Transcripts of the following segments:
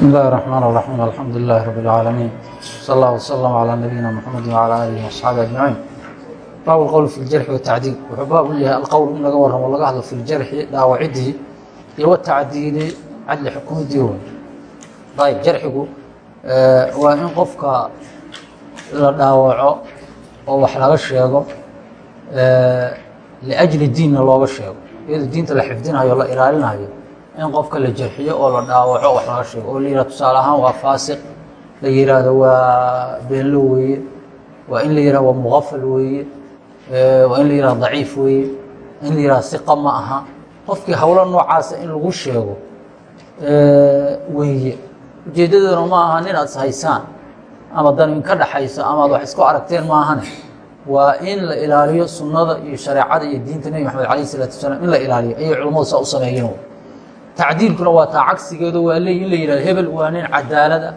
بسم الله الرحمن الرحيم الحمد لله رب العالمين صلى الله وسلم على نبينا محمد وعلى آله وأصحaaبه أجمعين bab الqول في الجرح والتacdيل wuxuu baab u yahay alqowl in laga waramo laga hadlo fi ljarxi dhaawacidii iyo watacdiili cadli xukumidii wey ayb jarxigu waa in qofka la dhaawaco oo wax laga sheego liأjli diinna looga sheego iyadoo diinta la xifdinayo la ilaalinayo in qofka la jarxiyo oo la dhaawaco wax laga sheego. Oo la yihah tusaale ahaan waa faasiq la yihahdo waa beenlo weeye waa in la yihah waa muqafal weeye waa in la yihah daciif weeye in la yihah siqa ma aha. Qofkii howlo noocaasa in lagu sheego weeye. Ujeeddaduna ma aha nin aad ishaysaan ama dan in ka dhaxayso ama ad wax isku aragteen maahane waa in la ilaaliyo sunnada iyo shareecada iyo diinta nebi maxamed alayh isalaatu wasalaam in la ilaaliyo ayay culimmadu saa u sameeyeen tacdiilkuna waa taa cagsigeedu waa leey in la yihahdo hebel waa nin cadaalada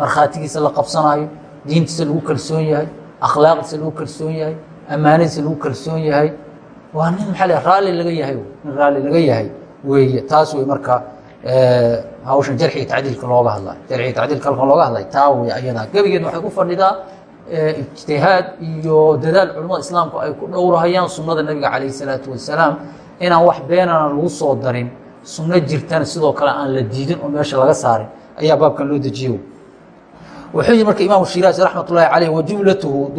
markhaatigiisa la qabsanayo diintiisa lagu kalsoon yahay akhlaaqdiisa lagu kalsoon yahay ammaanadiisa lagu kalsoon yahay. Waa nin maxaa le raalli laga yahay nin raalli laga yahay weeye. Taas wey marka hawshan jarxiga tacdiilka looga hadlayo jarxiga tacdiilka halkan looga hadlay taa wey ayadaa gebigeed waxay ku fadhidaa ijtihaad iyo dadaal culimmada islaamku ay ku dhowrahayaan sunnada nebiga calayh isalaatu wasalaam. Inaan wax beenana lagu soo darin sunno jirtana sidoo kale aan la diidin oo meesha laga saarin ayaa baabkan loo dejiye wuxuu yihi marka imaamu shiraasi raxmat ullahi caleyh wa jumlatuhu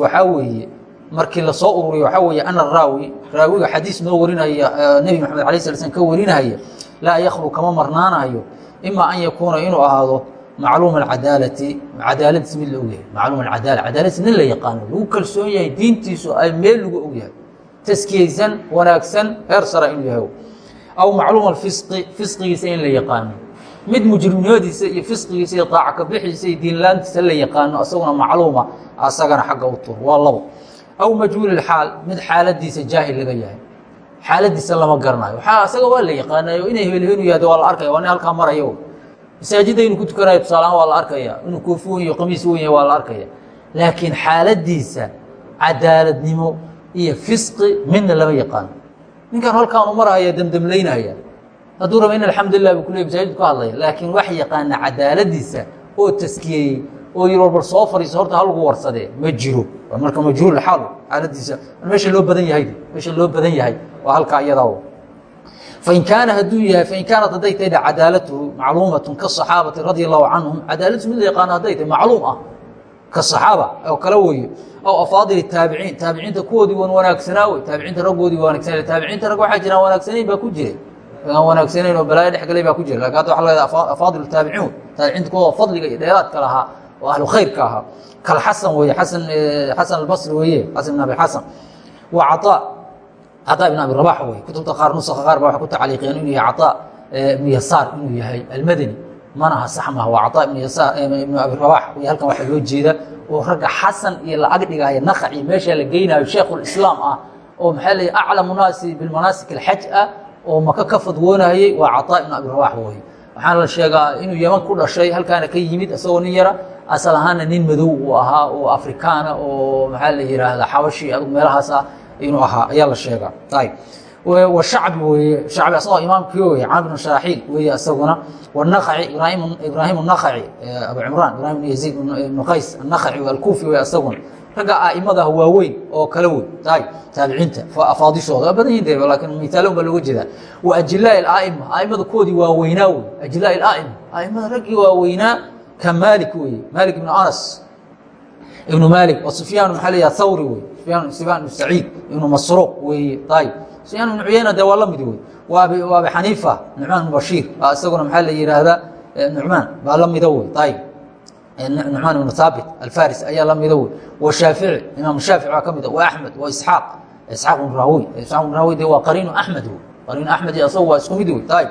waxaa weeye markii la soo ururiyo waxaa weeye ana raawi raawiga xadiis noo warinaya nebi maxamed alay sala slm ka warinaya laa yakhlu kama marnaanayo ima an yakuuna inuu ahaado macluum acadaalati cadaaladiis mid la ogyahay macluum acadaala cadaaladiis nin la yaqaano lagu kalsoon yahay diintiisu ay meel lagu ogyahay taskiyeysan wanaagsan heer sara inuu yahay aw macluum fisqi fisqigiisa in la yaqaano mid mujrimnimadiisa iyo fisqigiisa iyo daaca ka bixiisa iyo diinlaantiisa la yaqaano asaguna macluuma asagana xagga u tur waa labo aw majhuul xaal mid xaaladiisa jaahil laga yahay xaaladiisa lama garanayo asaga waa la yaqaanayo inay hebelhenu yahdo waa la arkaya waa nin halkaa marayo masaajidda inuu ku tukanayo tusaalahaan waa la arkaya inuu koofi wen iyo qamiis wen yahay waa la arkaya laakiin xaaladiisa cadaaladnimo iyo fisqi midna lama yaqaano ninkan halkaan u marahaya demdemlaynaya hadduu raba in alxamdulilah bu kuley masaajid ku hadlaya. Laakiin wax yaqaana cadaaladiisa oo taskiyeeyey oo yir warbar soo fariiso horta ha lagu warsadee. Ma jiro. Marka majhuul xaal xaaladiisa meesha loo badan yahay. Meesha loo badan yahay. Waa halkaa iyadaa fain kaana hadduu yahay fain kaanat hadday tahay cadaalatuhu macluumatun kasaxaabati radia allahu canhum cadaaladiisu mid la yaqaano hadday tahay macluum ah ka saxaaba oo kale weeye aw afaadil taabiciin taabiciinta kuwoodii wan wanaagsanaa wey taabiciinta raggoodii wanaagsanaa taabiciinta rag waxaa jiraan wanaagsanayn baa ku jiray. Aan wanaagsanayn oo balaayo dhex galay baa ku jira laakiin hadda waa leedaha afaadil taabiciin wey taabiciinta kuwooda fadliga iyo dheeraadka lahaa oo ahlu khayrka ahaa. Kal xasan weeye xasan eh, xasan albasri weeye xasan ibn abi xasan. Wa caaa caaa ibn abi rabax weye kutubta qaar nusaka qaar ba waxay ku tacliiqiyeen inuu yahay caaa eh, ibnu yasaar inuu yahay almadani manaha sax waa caطaa ibnu yasaar ibnu abi rabax wey halkan waxaa loo jeeda oo ragga xasan iyo la ag dhigaayo naqaci meesha la geynayo sheekhulislaam ah oo maxaa leeya aclamu naasi bilmanaasik alxaj ah oo maka ka fadwoonayey waa caطaa ibnu abi rabax weye waxaana la sheegaa inuu yeman ku dhashay halkaana ka yimid isagoo nin yara asal ahaana nin madow uu ahaa oo afrikaana oo maxaa la yiraahda xabashi adug meelahaas ah inuu ahaa ayaa la sheegaa. Ayb wshacb weye shacbi asagoo imaamkii weye camr bn shaaxiil weye isaguna wnaci ibraahim الnakhaci abu cimraan ibrahim yaziid ibnu qays annakhaci alkuufi wey isaguna ragga a'imadah waaweyn oo kala wey taabiciinta afaadishooda waa badan yihiin laakiin mitaalon baa looga jeedaa wa ajilaa aaima aimada koodii waaweynaa wey ajilaa aaima aimada raggii waaweynaa ka maalik weye maalik ibnu anas ibnu maalik oo sufyaan maxaa leeyaha thawri wey sufyaan ibn saciid ibnu masruuq weye ayb sufyaan ibnu cuyayna de waa la mid wey waa abi waa abi xaniifa nucmaan ibnu bashiir. Baa isaguna maxaa la yihaahdaa nucmaan baa la mida wey ayb nucmaan ibnu haabit alfaris ayaa la mida wey wa shaafici imaam shaafici baa ka mid wa axmed wa isxaaq. Isxaaq ibnu rahwi isxaaq ibnu rahwi de waa qariinu axmed wey qariinu axmed iyo isagu waa isku mid wey ayb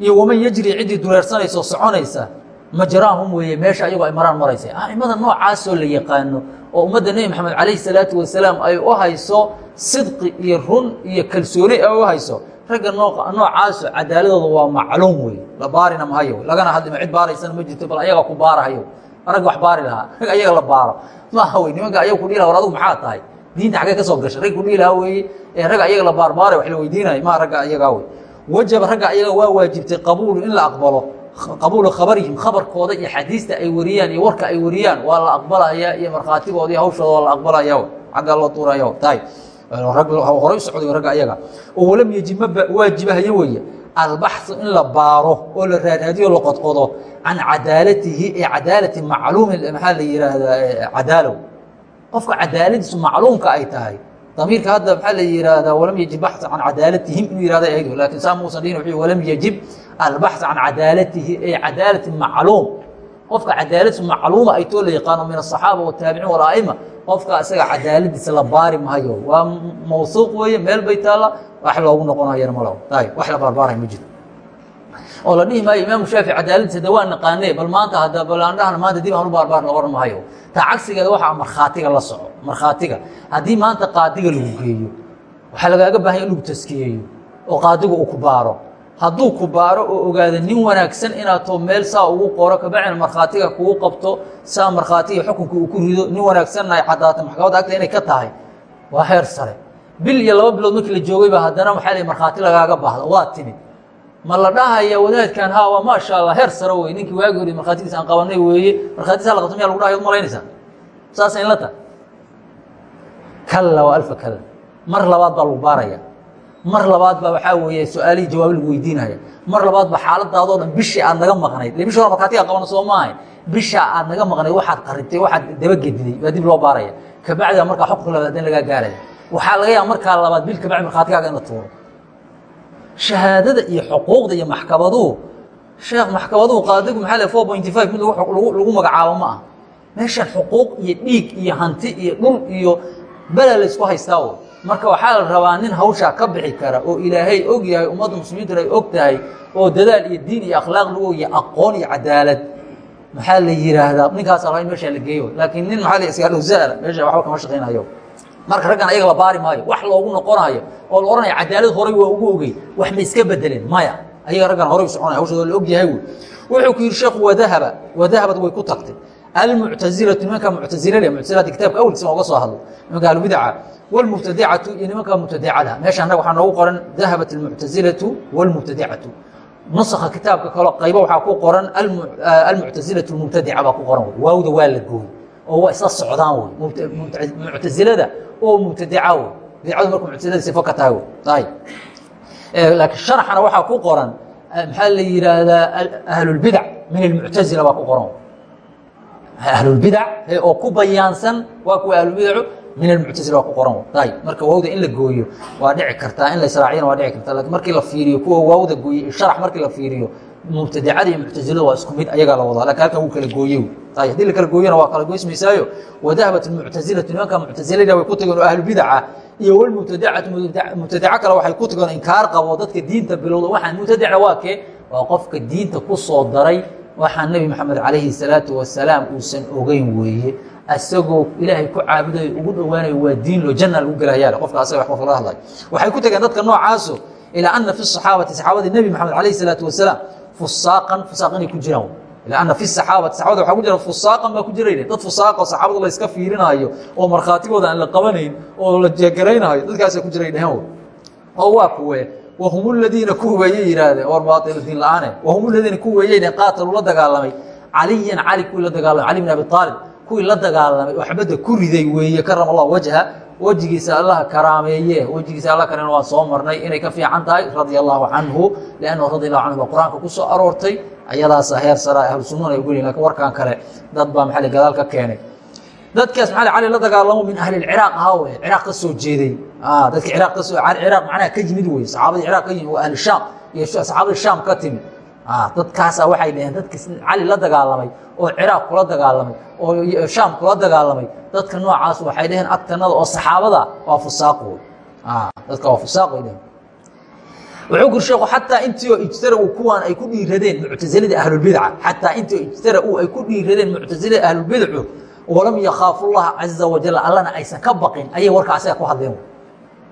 iyo waman yajri ciddii dureersanaysa oo soconaysa majraahum weeye meesha ayagoo ay maraan maraysa a'imada noocaasoo la yaqaano oo ummadda nebi maxamed calayhi salaatu wasalaam ay u hayso sidqi iyo run iyo kalsooni ay u hayso. Ragga noocaaso cadaaladooda waa macluum wey la baarina mahayo lagana hadlima cid baaraysana ma jirto bal ayagaa ku baarahayo. Ragga wax baari lahaa. Rag ayaga la baaro. Maaha wey nimanka ayaga kudhihi laha war adugu maxaa tahay? Diinta xaggee ka soo gashay rag kudhihi lahaa weeye ee ragga ayaga la baarbaaray wax la weydiinayo. Maa ragga ayagaa wey wajaba ragga ayaga waa waajibtay qabuulu in la aqbalo. Qabuula khabarihim khabarkooda iyo xadiista ay wariyaan iyo warka ay wariyaan waa la aqbalaya iyo markhaatigooda iyo hawshooda waa la aqbalaya xaggaa loo tuuraya tahay horay u socday ragga ayaga. Oo walam yejib ma waajibahayo weeye. Albaxu in la baaro oo la raaraadiyo la qodqodo can cadaalatihi ee cadaalati macluumi maxaa la yihaahdaa cadaalow qofka cadaaladiisu macluumka ay tahay. Damiirka hadda maxaa la yihaahdaa walam yajib baxu can cadaalatihim inuu yihahda ahayd laakiin saa muusan dhihin wuxuu walam yajib albaxu can cadaalatihi ee cadaalati macluum qofka cadaaladiisu macluuma ay too la yaqaano min asaxaaba wataabiciin walaa'ima qofka isaga cadaaladiisa la baari maayo waa mawsuuq weeye meel bay taalla wax loogu noqonayana malo wax la baarbaaray ma jiro. Oo la dhihi maayo imaamu shaafici cadaaladiisa de waa naqaane bal maanta hadda bal aan dhahna maanta dib aan u baarbaar ohan maayo taa cagsigeeda waxaa markhaatiga la soco markhaatiga. Haddii maanta qaadiga lagu geeyo waxaa lagaaga baahanya in lagu taskiyeeyo oo qaadigu uu ku baaro hadduu ku baaro oo ogaado nin wanaagsan inaad too meel saa ugu qoro kabacdina markhaatiga kugu qabto saa markhaatiga xukunka uu ku rido nin wanaagsanna ay caddaata maxkamadda agta inay ka tahay waa heer sare. Bil iyo laba bilood markii la joogayba haddana maxaa la markhaati lagaaga baahda waa timid. Ma la dhahaya wadaadkan ha waa maasha allah heer sare wey ninkii waagi hori markhaatigiisa aan qabanay weeye markhaatiisa la qabto miya lagu dhahay od malaynaysaa? Saasa in la ta kalla waa alfa kalla. Mar labaad baa lagu baaraya mar labaad baa waxaa weeye su'aalihii jawaab lagu weydiinaya mar labaad ba xaaladaadoo dhan bishii aad naga maqnayd. Le bishi hore markhaatiga qabana soo maahay. Bisha aad naga maqnayd waxaad qaribtay waxaad dabagediday baa dib loo baaraya. Kabacdiba markaa xukunka labaad in lagaa gaaraya waxaa laga yaaba markaa labaad bil kabacdi markhaatigaaga in la tuuro. Shahaadada iyo xuquuqda iyo maxkamaduhu sheekh maxkamaduhu qaadigu maxaa le four pointy five mid lagu magacaabo ma ah meeshan xuquuq iyo dhiig iyo hanti iyo dhul iyo bela la isku haystaa marka waxaa la rabaa nin hawshaa ka bixi kara oo ilaahay og yahay ummadda muslimiintuna ay og tahay oo dadaal iyo diin iyo akhlaaq lagu ogya aqoon iyo cadaalad. Maxaa la yihaahdaa ninkaasa raba in meeshaa la geeyo. Laakiin nin maxaa la iskaalowsaala meesha waxba kama shaqaynayo. Marka raggan ayaga la baari maayo. Wax loogu noqonayo oo la ohanaya cadaalad horay waa ugu ogey wax ma iska bedeleen maya. Ayaga raggan horay u soconaya. Hawshooda la og yahay wey wuxuu ku yidhi sheekhu wadahaba wadahabad way ku tagtay almuctazilatu maxaa la yihaahdaa ahlulbidac min almuctazila baa ku qoran ahlulbidac oo ku bayaansan waa kuwa ahlulbidacu min almuctazila waa ku qoran ayb marka waawda in la gooyo waa dhici kartaa. In la israaciyana waa dhici kartaa. Lakin markii la fiiriyo kuwa waawda gooye sharax markii la fiiriyo mubtadicada iyo muctazilada waa isku mid ayagaa la wadaa. Lakin halkan wuu kala gooye ayb haddii la kala gooyana waa kala goysmaysaayo wadahabat almuctazilatu nimanka muctazilada way ku tageen oo ahlubidaca iyo walmubtadicatu mubtadico kale waxay ku tageen inkaar qabo dadka diinta bilowda waxaan mubtadicna waa kee waa qofka diinta ku soo daray waxaa nebi moxamed calayhi salaatu wasalaam uusan ogeyn weeye. Asagoo ilaahay ku caabudayo ugu dhowaanayo waa diin lo janna lagu gelahayaale qofka asaga qof laga hadlayo waxay ku tageen dadka noocaaso ilaa ana fi saxaabati saxaabadii nebi moxamed calayhi salaatu wasalaam fusaaqan fusaaq inay ku jiraan. Ilaa fi saxaabati saxabada waxaa ku jira fusaaqan baa ku jirayne dad fusaaqo saxaabada la fiirinaayo oo markhaatigooda aan la qabanayn oo la jeegaraynaayo dadkaasa ku jiray oo waa kuwe wahum ladiina ku weeyey yihaahdeen or baail diin la'aane wahum ladiina ku weeyeyne qaataluu la dagaalamay. Caliyan cali kuwii la dagaalamay. Cali bin abi aalib kuwii la dagaalamay. Oo ku riday weeye karama allah wajha wejigiisa allaha karaameeye wejigiisa alla kareen waan soo marnay. Inay ka fiican tahay radia allahu canhu liannahu radi allahu canhu baa qur'aanka ku soo aroortay. Ayadaasa heer sara ahlu sunnana ay ogolyihin laakiin warkan kale dad baa maxali gadaal ka keenay dadkaas maxaa cali la dagaalamo min ahli ciraaq ahaa wey ciraaq ka soo jeeday. Dadka ciraaq ka soo ciraaq macnaha ka yimid wey saxaabadii ciraaq ka yimid waa ahli shaam iyo saxaabadii shaam ka timid. Dadkaasa waxay dhaheen dadka cali la dagaalamay oo ciraaq kula dagaalamay oo shaam kula dagaalamay dadka noocaas waxay dhaheen agtanada oo saxaabada waa fusaaq wey dadka waa fusaaq way dhaheen. Wuxuu kuri sheekhu xataa intii oo ijtara-u kuwaan ay ku dhiiradeen muctasilada ahlulbidca xataa intii oo ijtara-u ay ku dhiiradeen muctasilada ahlulbidcu walam yakhaafu llaha caza wajal allana aysan ka baqin ayay warka asaga ku hadleen.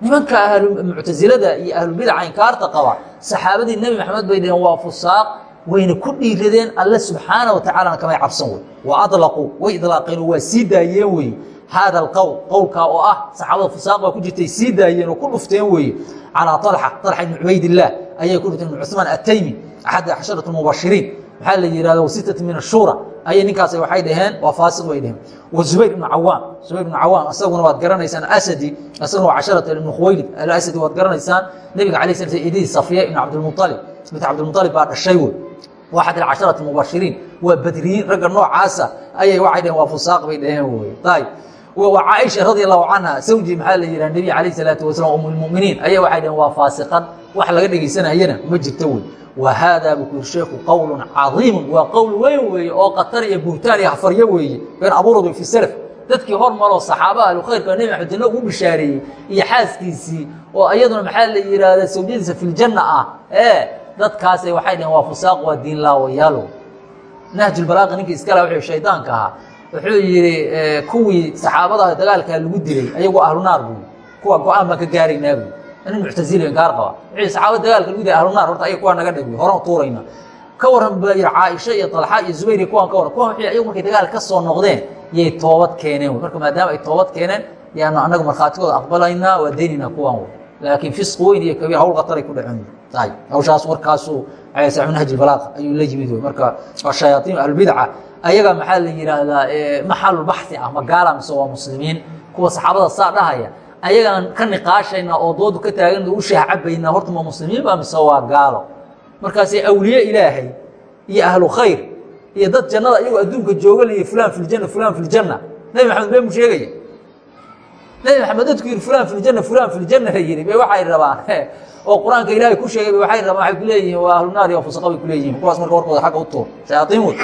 Nimanka muctasilada iyo ahlulbidaca inkaarta qaba saxaabadii nebi maxamed bay dhaheen waa fusaaq wayna ku dhiiradeen alle subxaana wa kamay cabsan wey. Wa adlaquu way idlaaqeen waa sii daayeen weye haada alqowl qowlkaa oo ah saxaabada fusaaq baa ku jirtay sii daayeen oo ku dhufteen weeye calaa alxa alxa ibni cubaydillaah ayay ku dhufteen ibn ataymi axad casharatu mubashiriin maxaa la yihahda wasitati min ashura ayay ninkaas waxay dhaheen waa faasiq bay dhaheen. Wa zubayr ibnu cawaam zubayr ibnu cawaam asaguna waad garanaysaan asadi asaguna waa casharata ibnu khuwaylid. Alasadi waad garanaysaan nebiga alay sla idii safiya ibnu cabdilmualib bint cabdilmualib baa dhashay wey waa xad casharati mubashiriin waa badriyiin ragga noocaasa ayay waxay dhaheen waa fusaaq bay dhaheen wey ayb caaisha radi allahu canha sawji maxaa la yidhaha nebi alayh salaatu wasalam umulmuminiin aya waxay dhaheen waa faasiqan wax laga dhegaysanayana ma jirto wey wa haadaa buu ku yiri sheeku qowlun cadiimun. Waa qowl weyn weeye oo qatar iyo buhtaan iyo hafaryo weeye. Been abuuradu fi salaf dadkii hormaroo saxaaba ahlukhayrka nebi maxamed janno ugu bishaareeyey iyo xaaskiisii oo iyaduna maxaa la yidhaahda sawjadiisa filjanna ah. Ee dadkaasay waxay dhaheen waa fusaaq waa diin laawayaalo nahjulbalaaqi ninkii iskala wuxuu shaydaanka ahaa. Wuxuu yidhi kuwii saxaabada dagaalkaa lagu dilay ayagoo ahlunaar buy kuwa go'aan baan ka gaaraynaa buy nin muctazili inkaar qaba wuxuu saxaabada dagaalka lagu dilay ahlunaar horta ayaga kuwaa naga dhig horan tuurayna. Ka waran yidhi caaisha iyo talxa iyo zubayr iyo kuwan ka waran kuwan wuxuu ayagu markay dagaalka ka soo noqdeen yay toobad keeneen wey. Marka maadaama ay toobad keeneen yaanu annaga markhaatigooda aqbalaynaa waa deynaynaa kuwan wey. Laakiin fisq weyn iyo kabiir hawl qataray ku dhaceen. Tahay hawshaas warkaasuu saxu nahji balaaqa ayuu la yimid wey. Marka waa shayaaiin ahlubidca ayaga maxaa la yidhaahdaa maxalulbaxi ah magaala mise waa muslimiin. Kuwa saxaabada saa dhahaya ayagaan ka niqaashayna oo doodu ka taagan u shaahcabaynaa horta ma muslimiin baa mise waa gaalo. Markaasee awliye ilaahay iyo ahlu khayr iyo dad jannada iyagoo adduunka jooga laiyo fulaan filjanna fulaan filjanna nebi maxamed been mu sheegaya nebi maxamed dadku yidhi fulaan filjanna fulaan filjanna la yidhi. Bay waxay rabaan oo qur'aanka ilaahay ku sheegay bay waxay rabaan waxay ku leeyihiin waa ahlu naari oo fusaqa bay ku leeyihiin. Kuwaas marka warkooda xagga u tuur. Shayaaiin wey.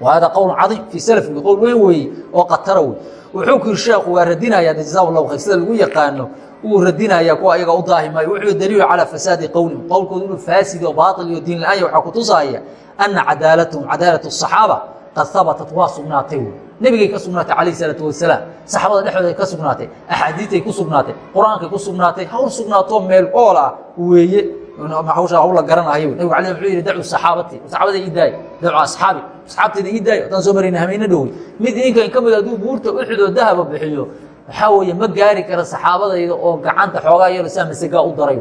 Wa hada qowlun cadiim fii salafin qowl weyn weeye oo qatara wey wuxuu ku yiri sheekhu waa radinayaa jazaa llahu khayr. Sida lagu yaqaano wuu radinayaa kuwa ayaga u daahimayo wuxuu daliilu calaa fasaadi qowlihim qowlkoodu inuu faasidi oo baail iyo diin la'aanya waxaa kutusaaya ana cadaalatahum cadaalat asaxaaba qad habatat waa sugnaatay nebigay ka sugnaatay calayh salaatu wasalaam saxaabada dhexdooday ka sugnaatay axaadiitay ku sugnaatay qur'aankay ku sugnaatay hawr sugnaatoo meel ool ah weeye hawsha hawl la garanayo nabig ala wuxuu yidhi dacu saxaabati. Saxaabada ii daay dacu asxaabi. Asxaabteeda ii daayo haddaan soo marayna hameyno dhowey mid idinkan ka mid hadduu buurta uxud oo dahaba bixiyo waxaa weeye ma gaari kara saxaabadayda oo gacanta xoogaa yaro saa masagaa u daray.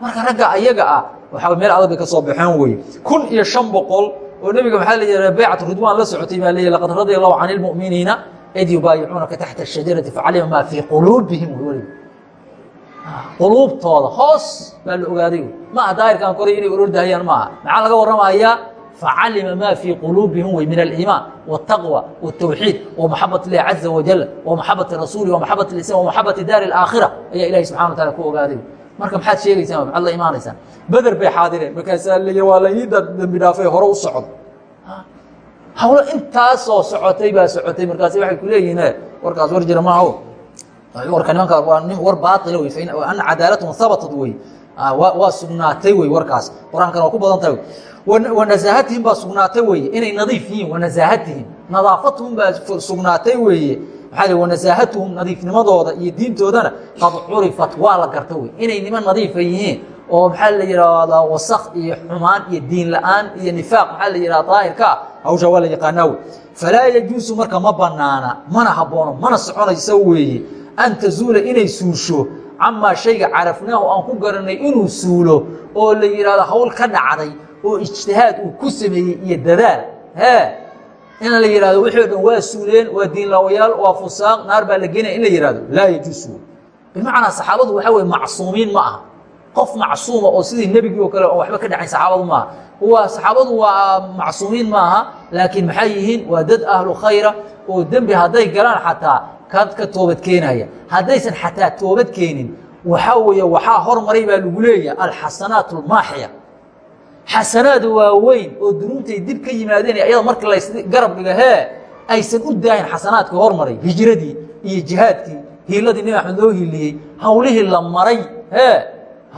Marka ragga ayaga ah waxaa meel adag bay ka soo baxeen weye kun iyo shan boqol oo nebiga maxaa la yidhaha baycat ridwaan la socotay baa leeyahy laqad radia allahu can ilmu'miniina id yubaayicuunaka taxta ashajarati facalima maa fii quluubihim weliba quluubtooda hoos baa la ogaaday maaha daahirkan koray inay orordahayaan maaha. Maxaa laga warramayaa? Facalima ma fii quluubihim wey min aliimaan wاtaqwa wاtawxiid wamaxabat illahi caza wajal wamaxabati rasuuli wamaxabat islam wamaxabati daari alaakhira ayaa ilahi subxana watacala ku ogaaday marka maxaad sheegaysaa maxaad la imaanaysaan? Beder bay xaadireen. Markaasaa lay waa la ii dambi dhaafay hore u socdo. Hawlo intaasoo socotay baa socotay. Markaasi waxay ku leeyihiin eh, warkaas war jira maaho warka nimanka waa nin war baaila wey ana cadaalatahum habatat wey waa sugnaatay wey warkaas. Qur'aankana waa ku badan tahay wanasaahatihim baa sugnaatay weeye inay nadiif yihiin wanasaahatihim nadaafatahum baa sugnaatay weeye maxaa wanasaahatuhum nadiifnimadooda iyo diintoodana qad curifat waa la garta wey. Inay niman nadiifa yihiin oo maxaa la yidhaahdaa wasak iyo xumaan iyo diin la'aan iyo nifaaq maxaa la yidhahda daahirka ah. Hawshaa waa la yaqaanaa wey. Falaa yajuusu marka ma banaana mana haboono mana soconayso weeye an tazuula inay suusho camaa shayga carafnaahu aan ku garanay inuu suulo oo la yidhahdo hawl ka dhacday oo ijtihaad uu ku sameeyey iyo dadaal. Hee in la yihahdo wixii o dhan waa suuleen waa diinlaawayaal waa fusaaq naar baa la genaya in la yihahdo laa yajuusu bimacnaa saxaabadu waxaa weye macsuumiin ma aha. Qof macsuuma oo sidii nebigii oo kale oo waxba ka dhacayn saxaabadu maaha waa saxaabadu waa macsuumiin maaha laakiin maxay yihiin? Waa dad ahlu khayra oo dembi hadday galaan xataa kad ka toobad keenaya. Haddaysan xataa toobad keenin waxaa weeye waxaa hormaray baa lagu leeyahay alxasanaat almaaxiya xasanaad waaweyn oo dunuubtay dib ka yimaadeen ayada marka laysgarab dhiga hee aysan u daahin xasanaadka hormaray hijradii iyo jihaadkii hiiladii nebi axmed loo hiiliyey hawlihii la maray hee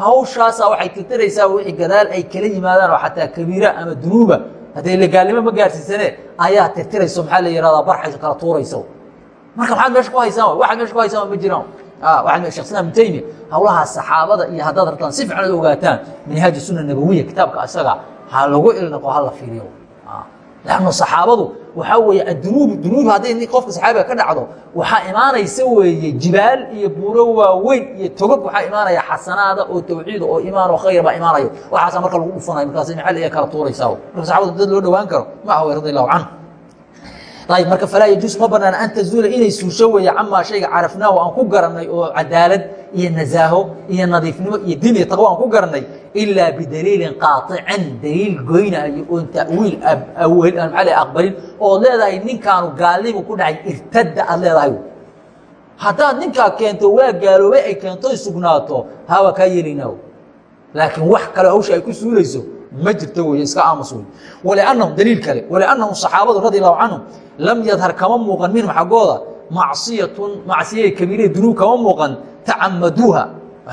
hawshaasaa waxay tirtiraysaa wixii gadaal ay kala yimaadaan oo xataa kabiira ama dunuuba. Haddee legaalnimo ma gaarsiisane ayaa tirtirayso maxaa la yihahdaa barxayso kala tuurayso marka maxaad meesha ku haysaan waxaad meesha ku haysaan ma jiraan. Waxaad shekh islam ibn taymiya hawlaha saxaabada iyo haddaad rabtaan si fiican ad ogaataan minhaaji sunna nabawiya kitaabka isaga ha lagu ilnaqo ha la fiiriyo. Lannu saxaabadu waxaa weeye adunuubu dunuub hadday qofka saxaabiga ka dhacdo waxaa imaanaysa weeye jibaal iyo buuro waaweyn iyo togog waxaa imaanaya xasanaada oo tawxiid oo imaan oo khayr baa imaanayo. Waxaasaa marka lagu dhufanayo markaas maxal iya kala tuuraysaa. Marka saxabadu dad loo dhowaan karo ma ah wey radi allahu canhu marka falaa yajuus ma banaan an tazuula inay suusho weeye camaa shayga carafnaahu aan ku garanay oo cadaalad iyo nasaaho iyo nadiifnimo iyo din iyo taqwo aan ku garanay ilaa bidaliilin qaaطicin daliil goynaayo oon tawiil maaa aqbalin ood leedahay ninkaanu gaalnimu ku dhacay irtada aad leedahay. Haddaad ninkaa keento waa gaaloobay ay keento sugnaato hawa kaa yeelaynaa laakiin wax kale hawsha ay ku suulayso ma jirto wey iska aamus wey waliannahum daliil kale waliannahum saxaabadu radi allahu canhum lam yadhar kama muuqan minhum xaggooda. Macsiyatun macsiya kabiiriya dunuub kama muuqan tacamaduuha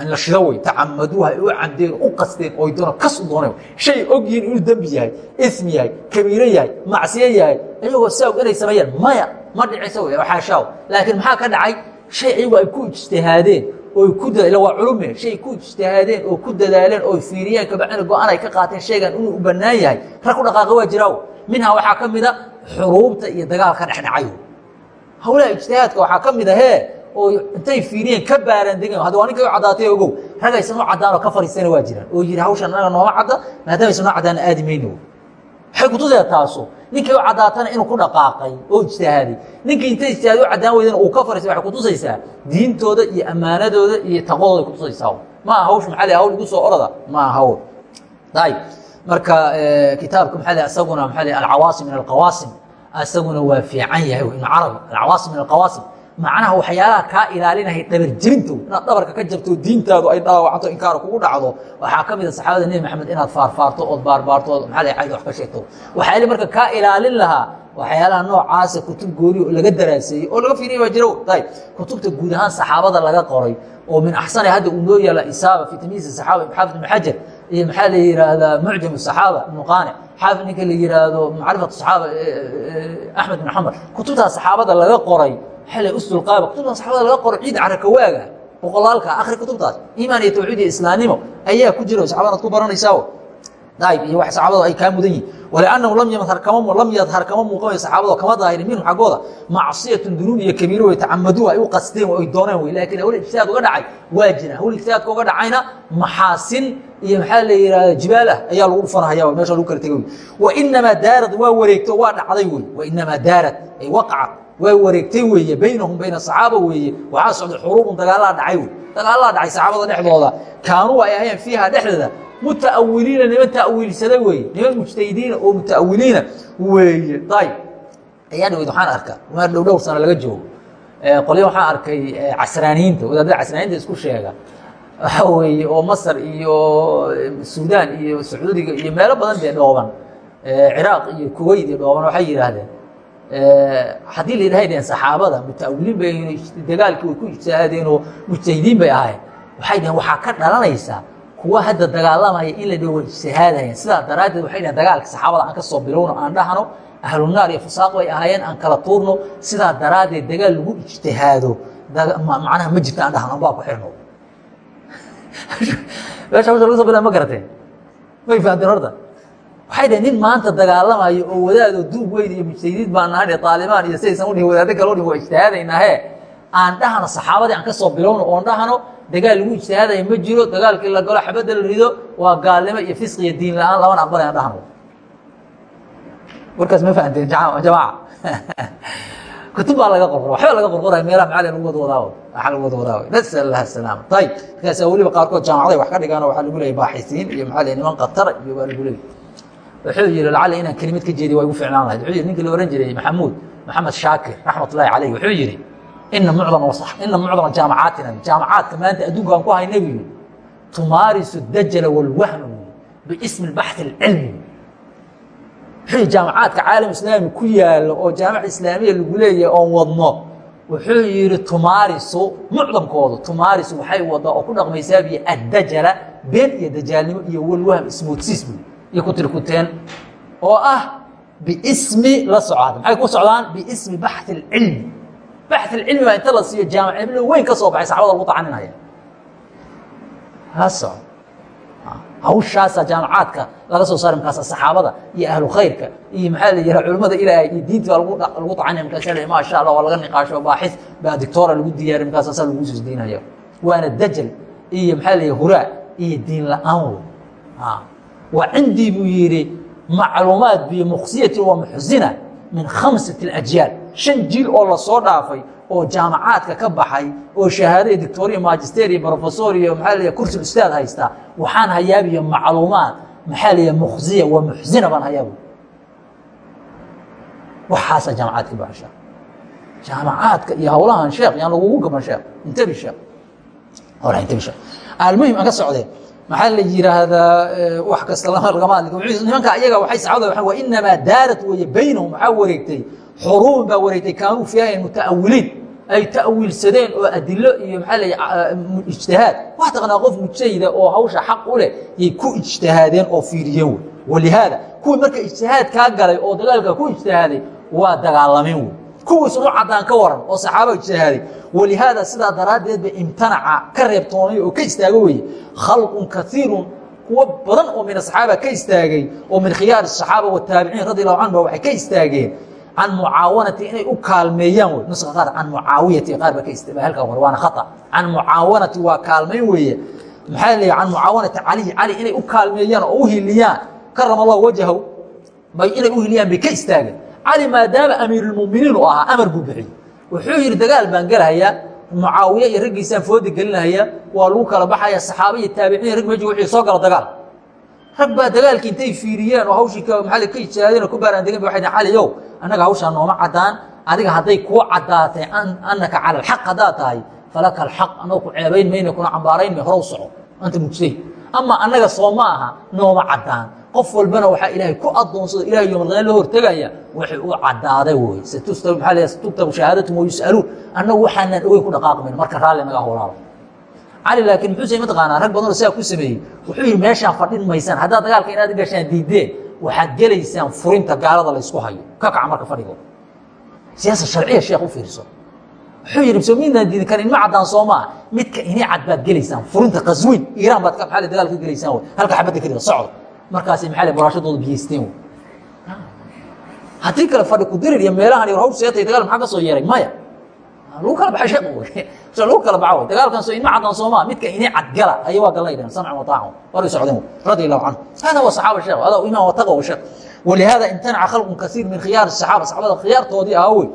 in la shido wey tacamaduuha ay u camdeen u qasteen oy doona kas u dooneen shay og yihiin inuu dembi yahay ismi yahay kabiiro yahay macsiyo yahay iyagoo saa og inay sameeyaan maya ma dhicisa wey xaashaaw laakiin maxaa ka dhacay? Shay iyagu ay ku ijtihaadeen waa culume shay ku ijtihaadeen oo ku dadaaleen oo fiiriyeen kabacdina go'aan ay ka qaateen shaygan inuu u bannaan yahay. Rag ku dhaqaaqa waa jiraaw minhaa waxaa ka mida xuruubta iyo dagaalka dhexdhacay hawlaha ijtihaadka waxaa ka mid ahee oo intay fiiriyeen ka baaraan degen hadda waa ninka u caddaatay ogow ragaysan u caddaan oo ka fariistana waa jiraan. Oo yidhi hawshan anaga nooma cadda maadamaysan noo caddaana aadi mayno waxay kutusaya taasu ninkay u caddaatana inuu ku dhaqaaqay oo ijtihaaday ninkii intay ijtihaad u caddaan weydana uu ka fariistay waxay kutusaysaa diintooda iyo ammaanadooda iyo taqwadooda kutusaysaa ma aha hawsh maxaa hawl igu soo orada? Ma aha hawl. Ayib marka kitaabka maxaa asaguna maxaa alcawaasim min alqawaasim asaguna waa fiican yahay ibnu carabi alcawaasim min alqawaasim macnaha waxyaalaha kaa ilaalinaya dhabar jebinto inaad dhabarka ka jabto diintaadu ay dhaawacanto inkaara kugu dhacdo waxaa ka mida saxaabada nebi maxamed inaad faarfaarto ood baarbaarto ood maxaa cayd wax ka sheegto. Waxyaali marka kaa ilaalin lahaa waxyaalaha noocaasa kutub gooni oo laga daraaseeyey oo laga fiiriya baa jiro ayb kutubta guud ahaan saxaabada laga qoray oo min axsani hadda uu noo yaalla isaaba fi tamyiisi saxaaba xaafid ibn xajar iyo maxaa la yihahdaa mucjam saxaaba ibnu qaanic xaafid ninka la yihaahdo macrifat saxaaba axmed bin xamar kutubtaas saxaabada laga qoray xilay usulqaaba kutubtaas saxaabada laga qoray ciid carakawaaga boqolaalka akhri kutubtaas iimaan iyo tawxiid iyo islaamnimo ayaa ku jiro saxaabadaad ku baranaysaa ayb iyo wax saxaabadu ay kaa mudan yihiin waliannahu lam yadhar kama lam yadhar kama muuqanayo saxaabado kama daahirin minhum xaggooda macsiyatun dunuub iyo kabiiro way tacamaduha ay u qasteen ay dooneen wey laakiin hawl ijtihaad uga dhacay waa jira hawl ijtihaadka uga dhacayna maxaasin iyo maxaa la yihahda jibaal ah ayaa lagu dhufanahaya meesha lagu kala tegay wey wainamaa daarad waa wareegto waa dhacday wey. Wainamaa daarad ay waqacat waa wareegtay weeye baynahum bayna saxaaba weeye. Waxaa socday xuruubun dagaalaa dhacay wey dagaalaa dhacay saxaabada dhexdooda. Kaanuu ay ahayeen fiiha dhexdeeda. Mutaawiliina niman tawiilsada weeye. Niman mujtahidiina oo mutaawiliina weeye. Ayb ayaa dhaweyd waxaan arkaa maar dhow dhowr sano laga joogo. Qolya waxaan arkay casraaniyiinta wadaadada casraaniyiinta isku sheega. Waxa weeye oo masar iyo suudaan iyo sacuudiga iyo meelo badan dee dhooban. Ciraaq iyo kuweyt iyo dhooban waxay yidhaahdeen haddii la yidhahay dheen saxaabada mutaawiliin bay dagaalkii way ku ijtihaadeen oo mujtahidiin bay ahayn waxay dhaheen waxaa ka dhalanaysaa kuwa hadda dagaalamaya in la dh wa ijtihaadayeen. Sidaa daraaddeed waxay dhaheen dagaalka saxaabada aan ka soo bilowno aan dhahno ahlunaar iyo fusaaq bay ahaayeen aan kala tuurno. Sidaa daraaddeed dagaal lagu ijtihaado macnaha ma jirta aan dhahno anbaa ku xirno. Meesha hawsha lagu so bila ma garateen may fahamteen horta waxay dhaheen nin maanta dagaalamayo oo wadaadoo duug weyn iyo mujtahidiin baan nahan ee taalibaan iyo sidaysan udhihin wadaado kale udhihin waa ijtihaadaynaahe aan dhahno saxaabadii aan ka soo bilowno oon dhahno dagaal lagu ijtihaadaya ma jiro dagaalkii la galo xabadda la rido waa gaalnimo iyo fisq iyo diin la'aan labana aqbalay aan dhahno. Warkaas ma fahamteen jamaaca kutub baa laga qorqora waxba laga qorqoraya meelaha macali lagu wada wadaa waxa lagu wada wadaa nasal allah asalaama ayib markaasa weliba qaarkood jaamacaday wax ka dhigaan waxaa lagu leeyahy baaxisiin iyo maxaa leeyahy niman qatara iyo baa lagu leeyahy wuxuu yihi lacali inaan kelimad ka jeediy waa igu ficlaan lahayd. Wuxuu yihi ninkii la ohan jiray maxamuud maxamed shaakir raxmat ullahi caleyh wuxuu yihi ina mucdama ina mucdama jaamacaatina jaamacaadka maanta adduunka aan ku hayna bu yihi tumaarisu dajala walwahma biismi baxi اlcilmi wuxuu yihi jaamacaadka caalam islaami ku yaalo oo jaamac islaamiya lagu leeyahay oon wadno. Wuxuu yihi tumaarisu mucdamkoodu tumaarisu waxay wadaa oo ku dhaqmaysaa biyo addajala been iyo dajaalnimo iyo walwahm ismoodsiis bu iyo kutirkuteen oo ah biismi la socda maxay ku socdaan biismi baxi اlcilmi baxi cilmi baa inta la siiyo jaamac heblo weyn ka soo baxay saxabada lagu tacaninaya ha soco hawshaasa jaamacaadka laga soo saara markaas saxaabada iyo ahlu khayrka iyo maxaa la yihaha culimmada ilaahay iyo diinta baa lagu tacanaya markaas maasha allah waa laga niqaasho baaxis baa dictora lagu diyaariy markaas asaa lagu sisdiinaya waana dajal iyo maxaa la yihi huraa iyo diin la'aan wey wa cindii buu yidhi macluumaad biyo muqsiyatin waa muxsina min khamsati اajyaal shan jiil oo la soo dhaafay oo jaamacaadka ka baxay oo shahaadada dictoriya magister iyo brofesor iyo maxaa la kursi ustaad haysta waxaan hayaabiyo macluumaad maxaa la muqsiya waa muxsina baan hayaab waxaasa jaamacaad ka baxasha jaamacaadka iyo hawlahan sheekh yaan lagugu gaban sheekh intabi sheekh. Hawlaha intabi sheekh. Almuhim aan ka socdee maxaa la yidhaahdaa wax kasta lagama hadli nimanka ayaga waxay saxaabada wa inamaa daarat weeye baynahum. Waxaa wareegtay xuruubun baa wareegtay kaanuu fiiha mutaawiliin. Ay ta'wiilsadeen oo adilo iyo maxaa la ijtihaad. Wax taqanaa qof mujtahida oo hawsha xaq u leh yay ku ijtihaadeen oo fiiriyeen wey. Walihaada kuwii marka ijtihaad kaa galay oo dagaalka ku ijtihaaday waa dagaalameen wey kuwiisun u caddaan ka waran oo saxaaba ijtihaaday walihaada sidaa daraaddeed ba imtanaca ka reebtoomay oo ka istaago weye khalqun kaiirun kuwo badan oo min asaxaaba ka istaagay oo min khiyaar asaxaaba wataabiciin radi allahu canhu ba waxay ka istaageen. Can mucaawanati inay u kaalmeeyaan wey nuska qaar can mucaawiyati qaar ba ka halkaa war waana khata. Can mucaawanati waa kaalmayn weeye. Maxaa leeya can mucaawanati caliy cali inay u kaalmeeyaan oo u hiliyaan. Karama allahu wajhahu bay inay u hiliyaan bay ka istaageen cali maadaama amiirulmuminiin u ahaa amar buu bixiyey. Wuxuu yidhi dagaal baan gelahayaa mucaawiye iyo raggiisaan fooda gelinahaya waa lagu kala baxaya saxaaba iyo taabiciin rag meji wixii soo gala dagaal. Rag baa dagaalkii intay fiiriyeen oo hawshii maaa ka ijtihaadeen oo ku baaraandegen ba waxay dhn caliyow annaga hawshaa nooma caddaan adiga hadday kuu caddaatay annaka cala alxaq haddaad tahay falaka alxaq annago ku ceebayn mayna kuna cambaarayn may horow soco. Anta mujtahid ama annaga soo ma aha nooma caddaan qof walbana waxaa ilaahay ku adoonsado ilahay yomaalqiyama loo hortegaya waxay u caddaaday wey satugtabu shahaadatum wayus'aluun annagu waxaanaan ogeyn ku dhaqaaqmayno marka raalli naga howlaaba cali laakiin muxuu say mataqaanaa rag badanoo sidaa ku sameeyey wuxuu yidhi meeshaan fadhin maysaan haddaad dagaalka inaad gashaan diideen waxaad gelaysaan furinta gaalada laysku hayo. Ka kaca marka fadhigo. Siyaasa sharciya sheekh u fiirso wuxuu yidhi so midnaan diidin kan inma caddaan soo maa? Midka ini cad baad gelaysaan furinta qasweyn iiraan baad maxaa dagaal ka gelaysaan wey halka xabadda kadida socdo. markaasay markaas maa baraashadooda biyaysteen haddii kale fadhi kudirir iyo meelahan hawr seetay dagaal maxaa ka soo yeeray? Maya. Lagu kala baxay sheekh s lagu kala baxa dagaalkan soo inma caddan soomaa midka inay cadgala ayay waa galla yidhahan samcan wataacan waray socdeen radi allahu canhu. Hada waa saxaaba sheekh adaa imaan waa tago sheekh. Walihaada imtanaca khalqun kasiir min khiyaar saxaaba. Saxaabada khiyaartoodii ahaawey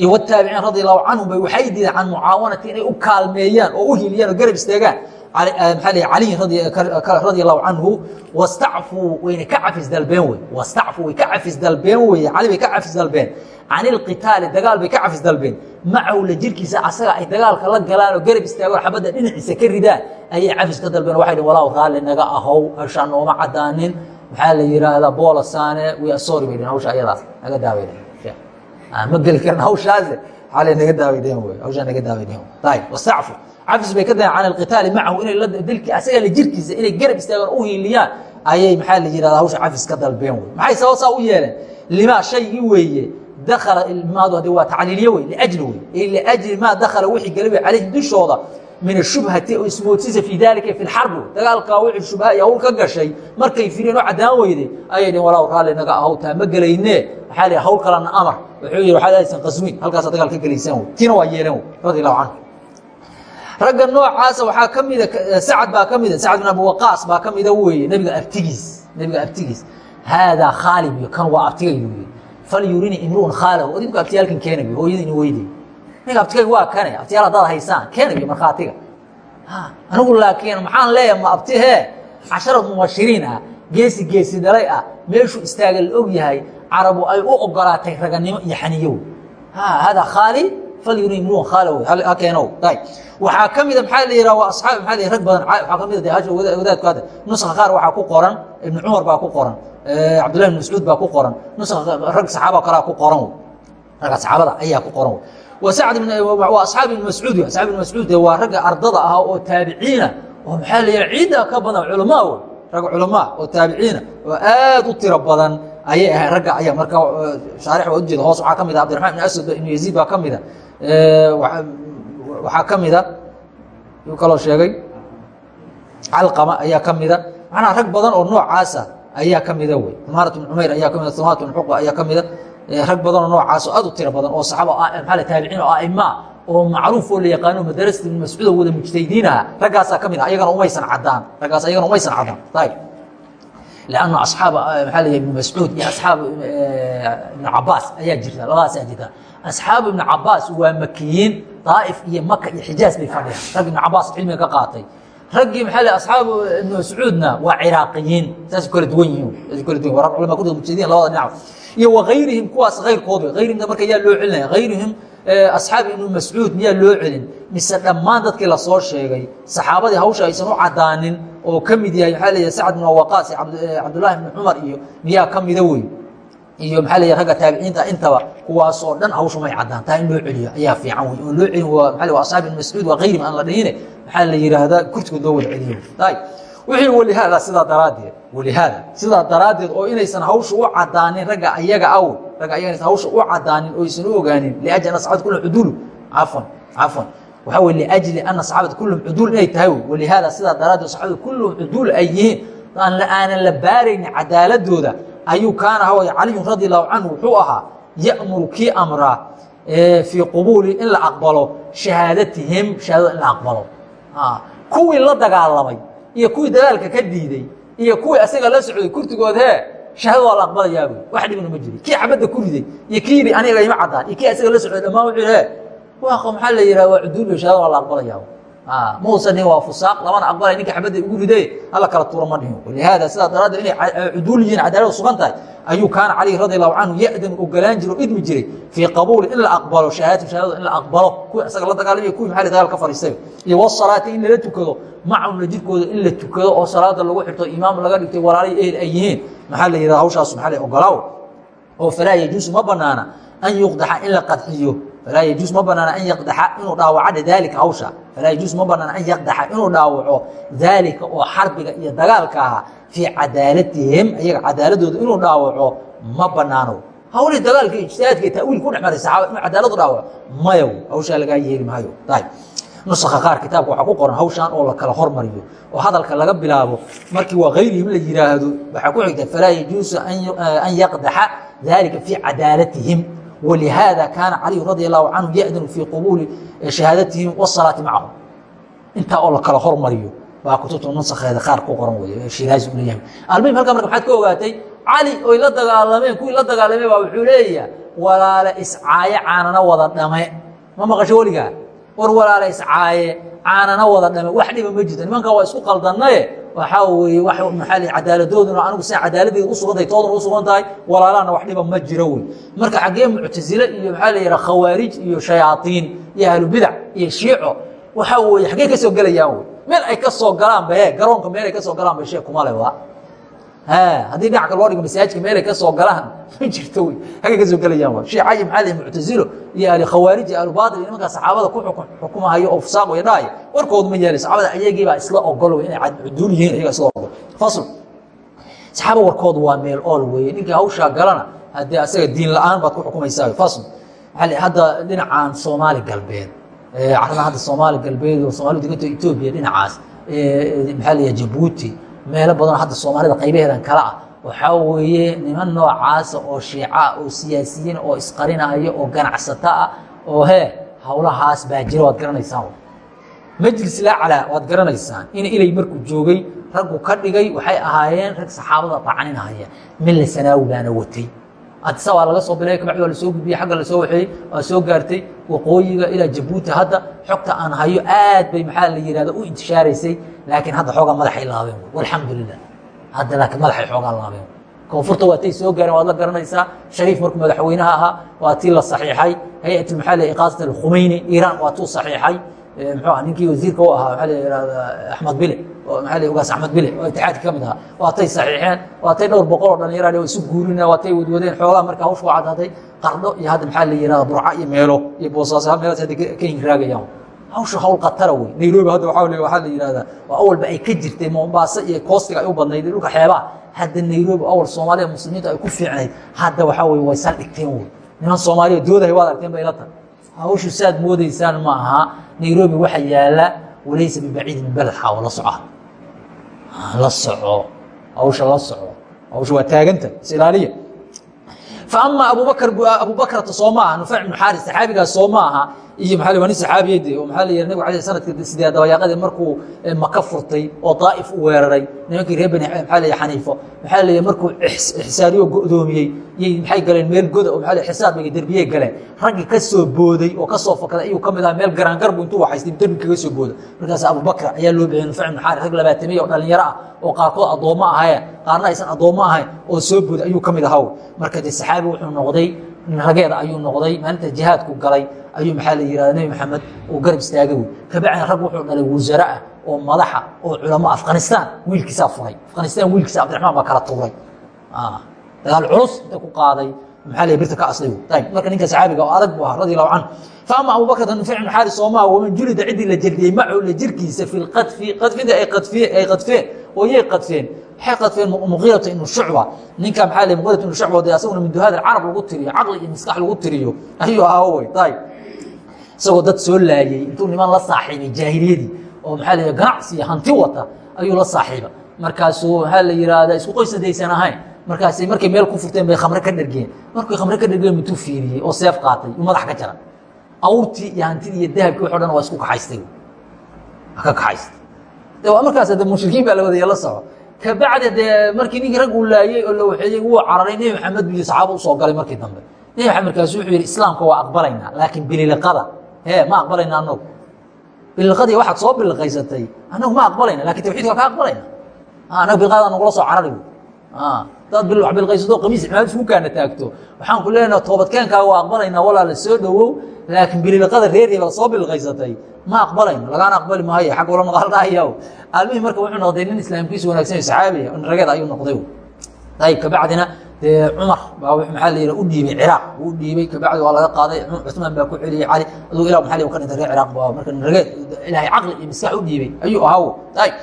iyo wataabiciin radi allahu canhum bay waxay diideen can mucaawanati inay u kaalmeeyaan oo u hiliyaan oo garab istaagaan maxaa l caliyin radi allahu canhu wastacfuu wayna ka cafis dalbeen wey wastacfuu way ka cafis dalbeen weye cali bay ka cafis dalbeen. Can ilqitaali dagaal bay ka cafis dalbeen. Macahu la jirkiisa asaga ay dagaalka la galaan oo garab istaagoon xabadda dhinaciisa ka ridaan ayay cafis ka dalbeen. Waxay dhin walaaw raalli naga ahow hashaa nooma caddaanin. Maxaa la yidhaahdaa boolasaane wiasori bay dhin hawsha ayadaas naga daaway ma geli karan hawshaase xalay naga daawaydeen wey hawshaa naga daawaydeen ayib wastacfu cafis bay ka dayan can alqitaali macahu inay dalki asaga la jirkiisa inay garab istaagaan u hiiliyaan ayay maxaa la yidhahdaa hawsha cafis ka dalbeen wey. Maxay sabab saa u yeeleen? Limaa shaygii weeye dakala maadu hadde waa tacliiliye wey liajli wey. Liajli maa dakala wixii galay wey calayhim dushooda min ashubhati oo ismoodsiisa fii dalika fi lxarbi dagaalkaa wixii shubha iyo hawl ka gashay markay fireen oo caddaan weyday ayay dhin walaaw raalli naga ahowtaa ma gelayne waxaa la hawl kalena amar. Wuxuu yidhi waxaad aadaysan qaswiin halkaasa dagaal ka gelaysaan wey. Tiina waa yeeleen wey radi allahu canhu ragga noocaasa waxaa ka mida sacad baa ka mida sacad bin abi waqaas baa ka mida weeye nebiga abtigiis nebiga abtigiis. Haadaa khaalib iyo kan waa abtigaydu wey fal yurini imruun khaalahu odinku abtiyaalkan keenayo hooyadiina weyday ninka abtigay waa kane abtiyaal haddaad haysaan keenayo markhaatiga anigu laakiin maxaan leeyahay ma abtihee casharad mubashiriin ah geesi geesi dhalay ah meeshuu istaaga la og yahay carabu ay u ogolaatay raganimo iyo xaniyow. Hada khaali falyuri imruun khaalow ha keenow waxaa ka mida maxaa la waa asxaab maxaa la rag badan waxaa ka mida de hasha wadaadku hadda nuska qaar waxaa ku qoran ibnu cumar baa ku qoran cabdullahi ibn mascuud baa ku qoran nuska rag saxaaba kalaa ku qoran ragga saxaabada ayaa ku qoran waa asxaab ibn mascuud asxaab ibn mascuud waa ragga ardada ah oo taabiciina oo maxaa la yidhaha ciidda ka badan culamaa rag culamaa oo taabiciina oo aad u tiro badan ayay ahay ragga aya marka shaarix waa ujeeda hoos waxaa ka mid a abdiraxman ibn aswad ibnu yaziid baa ka mida waxaa ka mida yuu kaloo sheegay calqama ayaa ka mida macnaha rag badan oo noocaasa ayaa ka mida wey. Umaarat bn cumayr ayaa kamida samaat bn xuqa ayaa ka mida rag badan oo noocaas oo aad u tiro badan oo saxaaba maxaa taabiciin oo a'imaa oo macruuf oo la yaqaano madarasta ibn mascuud oo wada mujtahidiinaha raggaasaa ka mid ah ayagana umaysan caddaan raggaas ayagana umaysan caddaan asxaab maxaa la ibn mascuud iyo asxaab ibn cabaas ayaa jirta labadaasaa jirta asxaabu ibn cabaas waa makiyiin daa'if iyo maka iyo xijaaz bay fadhiyaan rag ibn cabaas cilmiga ka qaatay raggii maxaa le asxaabu ibn mascuudna waa ciraaqiyiin. Saas kala duwan yihiin. Saas kala duwan. Rag culama kuda mujtahidiin labada dhinac. Iyo wagayrihim kuwaas kayrkood hayrihimna marka yaa loo celinaya hayrihim asxaabi ibnu mascuud miyaa loo celin. Mise dhammaan dadkii la soo sheegay saxaabadii hawsha aysan u caddaanin oo ka mid yahay maxaa leeyahay sacd bin waqaas iyo cabdullaahi bni cumar iyo miyaa ka mida wey iyo maxaa leeyahay ragga taabiciinta intaba kuwaasoo dhan hawshu may caddaan taa in loo celiyo ayaa fiican wey oon loo celin waa asxaabi ibn mascuud waa hayrihim aan la dhihine maxaa la yidhaahdaa kurtigood loo wada celiyo. Wixii walihaada sidaa daraaddeed walihaada sidaa daraaddeed oo inaysan hawsha u caddaanin ragga ayaga aw ragga ayaga inaysan hawsha u caddaanin oo aysan u ogaanin liajli anna saxaabata kullum cudulu cafwan cafwan. Waxaa weye liajli anna saxaabata kullum cuduul inay tahay wey walihaada sidaa daraaddeed saxaabata kullum cuduul ay yihiin. Aanan la baaraynin cadaaladooda ayuu kaana haway caliyun radi allahu canhu wuxuu ahaa ya'muru kii amraa fii qubuuli in la aqbalo shahaadatihim shahaadada in la aqbalo. Kuwii la dagaalamay iyo kuwii dagaalka ka diiday iyo kuwii asaga la socday kurtigood hee shahaado waa la aqbalayaa buy wax dhibna ma jiri. Kii xabadda ku riday iyo kii yidhi aniga ima caddaan iyo kii asaga la socday dhammaan wuxuu he waa maxaa la yidhaha waa cuduul iyo waa la aqbalayaa uusan dhihin waa fusaaq lamana aqbalay ninka xabadda ugu riday alla kala tuura ma dhihin. Walihaada sidaa daraaddeed inay cuduul yihiin cadaalada sugan tahay ayuu kaana calayhi radi allahu canhu ya-dan ogolaan jiro o idmi jiray fii qabuuli in la aqbalo shahaadatu shahaadada in la aqbalo kuwii asaga la dagaalamaya kuwii maxaa dagaal ka fadhiistay iyo wasalaati in lala tukado macahum la jirkooda in la tukado oo salaada lagu xirto imaam laga dhigtay walaalay ehel ay yihiin maxaa la yidhaha hawshaas maxaa la ogolaaw oo falaa yajuusu ma banaana an yuqdaxa in la qadxiyo falaa yajuus ma banaana an yaqdaxa inuu dhaawaco daalika hawsha falaa yajuus ma banaana an yaqdaxa inuu dhaawaco daalika oo xarbiga iyo dagaalka ahaa fii cadaalatihim ayaga cadaaladooda inuu dhaawaco ma banaano hawlii dagaalka ijtihaadka ta'wiil ku dhex maray saxaaba inuu cadaaladu dhaawaco mayow hawshaa lagaa yeeli maayo ayb nusakha qaar kitaabka waxaa ku qoran hawshaan oo la kala hormariyo oo hadalka laga bilaabo markii waa hayrihim la yidhaahdo waxaa ku xigta falaa yajuusu an yaqdaxa dalika fii cadaalatihim walihaada kaana caliyu radi allahu canhu ya'danu fii qubuuli shahaadatihim wasalaati macahum intaa oo la kala hormariyo baa kutubta nusakheeda qaar ku qoran wey shiraazi leeyahay almuhim halkaa marka maxaad ka ogaatay cali oy la dagaalameen kuwii la dagaalameen baa wuxuu leeyahay walaale iscaaye caanana wada dhame ma maqasho weligaa war walaala iscaaye caanana wada dhame wax dhiba ma jirto nimankan waa isku qaldannaye waxaa weeye wax maxaa cadaaladooduna anigu sida cadaaladeeda u sugan tahay tooduna u sugan tahay walaalahana wax dhiba ma jiro wey marka xaggee muctasile iyo maxaa la yidhaha khawaarij iyo shayaaiin iyo ahlubidac iyo shiico waxaa weeye xaggee ka soo gelayaan wey meel ay ka soo galaanba e garoonka meel ay ka soo galaanba shee kuma le wa haddii dhinaca loo dhigo masaajidka meelay ka soo galaan ma jirto wey. Hagay ka soo gelayaan wa shiica iyo maxaa lihi muctasilo iyo ahli khawaarij iyo ahlubaatil iyo nimankaa saxaabada ku xukumahayo oo fusaaq iyo dhaaya warkoodu ma yeelay saxaabada ayagii baa isla ogol wey inay cuduul yihiin ayaga isla ogol fasl saxaaba warkoodu waa meel ool weeye ninkii hawshaa galana haddii asaga diin la'aan baad ku xukumaysaa fasl maxaa hadda dhinacan soomaali galbeed carada hadda soomaali galbeed oo soomaalida deganta etoobiya dhinacaas maxaa la yaha jabuuti meelo badanoo hadda soomaalida qaybaheedan kale ah. Waxaa weeye niman noocaasa oo shiica oo siyaasiyiin oo isqarinaya oo ganacsato ah oo hee howlahaas baa jira waad garanaysaan. Majlis laclaa waad garanaysaan. In ilay markuu joogay raggu ka dhigay waxay ahaayeen rag saxaabada tacninahaya milla sanaawi baana watay adisa waa laga soo bilay kabacdi waa la soo gudbiyey agga la soo waxeeyey waa soo gaartay waqooyiga ilaa jabuuti. Hadda xogta aan hayo aad bay maxaa la yihahda u intishaaraysay laakiin hadda xoogaa madaxay laabeen alxamdu lilah hadda laakiin madaxay xoogaa laabeen koonfurta waa tay soo gaareen waad la garanaysaa shariif markuu madaxweynaha ahaa waa tii la saxiixay. Hay'at maxaa la iqaasat alkhumeyni iiraan waa tuu saxiixay muxuu ah ninkii wasiirka u ahaa yihahda axmed bile maa l ugaas axmed bile oo itixaadka ka mid ahaa. Waa tay saxiixeen waa tay dhowr boqol oo dhalinyara waa isu guurina waa tay wadwadeen xoogaa marka hawsha waa cadaaday qardho iyo hadda maxaa la yihahda burca iyo meelo iyo boosaaso meelaas hadda ka hinraagayaan hawsha hawl khatara wey nairobi hadda waa waxaa la yihahdaa waa awalba ay ka jirtay mombaaso iyo koostiga ay u badnayd dhulka xeebaha. Hadda nairobi awal soomaaliya muslimiinta ay ku fiicnayd. Hadda waxaa weye way saldhigteen wey niman soomaaliya doodahay waad argteen bay la tahay hawshu saad moodaysaan ma aha nairobi waxa yaalla walaysa bibaciid min beled xaawo la soca la soco. Hawsha la soco. Hawsha waa taaganta is ilaaliya. Fa ama abubakr abubakrata soo ma aha nufayc ibnu xaaris saxaabigaas soo ma aha iyo maa waa nin saxaabiyade oo maxaa la nabig ala sanadka sidee dabayaaqadii markuu maka furtay oo daa'if u weeraray. Nimankii reer bani maxaa la xaniifo maxaa la markuu ixsaariyo go'doomiyey yay maxay galeen meel goda oo maa xisaab bay derbiyey galeen. Raggii ka soo booday oo ka soo fakaday ayuu ka mid aha meel garaangarbu intuu waxaystay derbi kaga soo booda markaas abubakr ayaa loo bixiyay nufayc ibnu xaaris rag labaatamiya oo dhalinyaro ah oo qaarkood addoommo ahaye qaarna aysan addoommo ahayn oo soo booday ayuu ka mid ahaw marka dee saxaabi wuxuu noqday rageeda ayuu noqday maalinta jihaadku galay ayuu maxaa la yihahda nebi maxamed uu garab istaaga wey kabacdina rag wuxuu dhalay wasara ah oo madaxa oo culamo afghanistan wiilkiisaa furay. Afghanistan wiilkiisa cabdiraxmaan baa kala tuuray. Dagaal culus inta ku qaaday. Maxaa la birta ka aslay ayb marka ninka saxaabiga oo adag buu ahaa radi allahu canhu faama abubakr nufic ibn xaaris soomaa waman julida ciddii la jerdiyey macahu la jirkiisa fi lqadfi qadfida ay qadfeen oo yay qadfeen waxay qadfeen muqiirata ibnu shucba. Ninka maxaa la muqiirata ibnu shucba de asaguna min duhaad carab lagu tiriyo caqli iyo maskax lagu tiriyo. Ayuu ahaa wey ayb isagoo dad soo laayey intuu niman la saaxiibay jaahiliyadii oo maxaa la ganacsi iyo hanti wata ayuu la saaxiiba. Markaasuu maxaa la yihahda isku qoysadaysan ahayn. Markaas markay meel ku furteen bay khamre ka dhergeen. Markay khamre ka dhergeen mituu fiiriyey oo seef qaatay uu madax ka jara awrtii iyo hantidii iyo dahabkii wax o dhan waa isku kaxaystay. Ka kaxaystay. De waa markaas de mushrikiin baa la wadaya la soco kabacdi dee markii ninkii rag uu laayey oo la waxeeyey wuu cararay nebi maxamed bu saxaaba u soo galay markii dambe. Nebi maxamed markaasu wuxuu yidhi islaamka waa aqbalaynaa laakiin bililiqada he ma aqbalayna anagu bililiqadii waxaad soo biliqaysatay anagu ma aqbalayna laakiin tawxiidka ka aqbalayna. Anaga bilqada nagula soo carari dad bilqaysato qamiis imaad isku kaana taagto. Waxaan ku leenaha toobadkeenkaa waa aqbalaynaa walaala soo dhowow laakiin bililiqada reerriiba soo bilqaysatay. Ma aqbalayno lagaana aqbali maayo xag ula maqaldhahaya almihii marka wuxuu noqday nin islaamkiisu wanagsan saxaabiya rageed ayuu noqday. Ayib kabacdina dee cumar baa maxaa la u dhiibay ciraaq. Uu dhiibay kabacdi waa laga qaaday. Cusmaan baa ku celiyey cali aduu ilah maxaa la ka dhintay reer ciraaq. Baa marka rageed ilaahay caqli iyo maskax u dhiibay. Ayuu ahaa ayib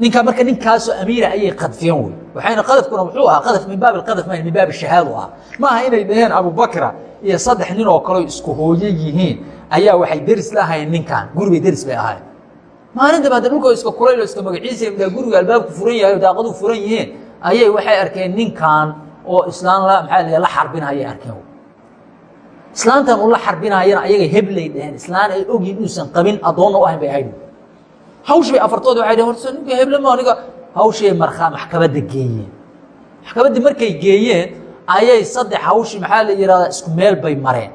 ninka marka ninkaasoo amiira ayay qadfeen wey waxayna qadafkuna wuxuu ahaa qadaf min baab qadaf ma min baab shahaadu ah ma aha inay dhaheen abubakra iyo saddex nin oo kaleo isku hooye yihiin ayaa waxay deris la ahayn ninkan. Guribay deris bay ahayn maalintaba hadda dhulkoo iska kulaylo iska magaciisa guriga albaabku furan yahay daaqadu furan yihiin. Ayay waxay arkeen ninkan oo islaan maxaa la xarbinayay arkeen islaantan uu la xarbinayana ayaga heblay dhaheen islaan ay ogyihiin inuusan qabin addoonna u ahayn bay ahayd. Hawshii bay afartood waxay dhaheen horta ninka heble ma aniga hawshii markaa maxkamadda geeyeen. Maxkamaddii markay geeyeen ayay saddex hawshii maxaa la yihahdaa isku meel bay mareen.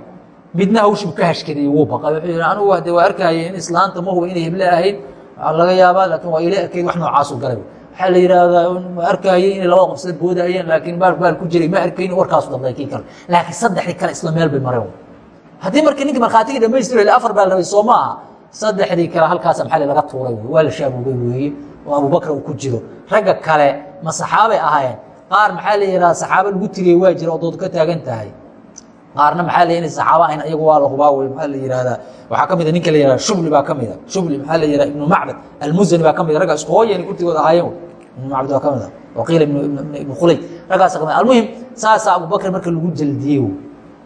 Midna hawshii ka hashkadayey wuu baqay. Wuxuu yidhi anigu de waa arkayay in islaanta ma huba inay heble ahayd waxaa laga yaabaa laakiin waa ila ekayd wax noocaasu galay waxaa la yidhaahdaa ma arkayay inay labada qof isla boodayeen laakiin baal baal ku jiray ma arkayn warkaasu dabday kii kale. Laakiin saddexdii kale isla meel bay mareen haddii marka ninki markhaatigii dhamaystiro afar baa la rabay soo ma aha. Saddexdii kale halkaasa maxali laga tuuray? Wey waa la shaabuugay weeye oo abubakr uu ku jiro. Ragga kale ma saxaabay ahaayeen. Qaar maxaa la yidhaha saxaabo lagu tiriyey waa jira oo dood ka taagan tahay. Qaarna maxaa la inay saxaabo ahayn ayagu waa la hubaa wey maxaa la yihahdaa waxaa ka mida ninka la yihahda shubli baa ka mida shubli maxaa la yihahda ibnu macbad almuzani baa ka mida ragga isku hooyani gurtigooda ahaayeen ibnu macbad waa ka mida wa qiila ibnu khulay raggaasa ka mida almuhim saasaa abubakr marka lagu jeldiyey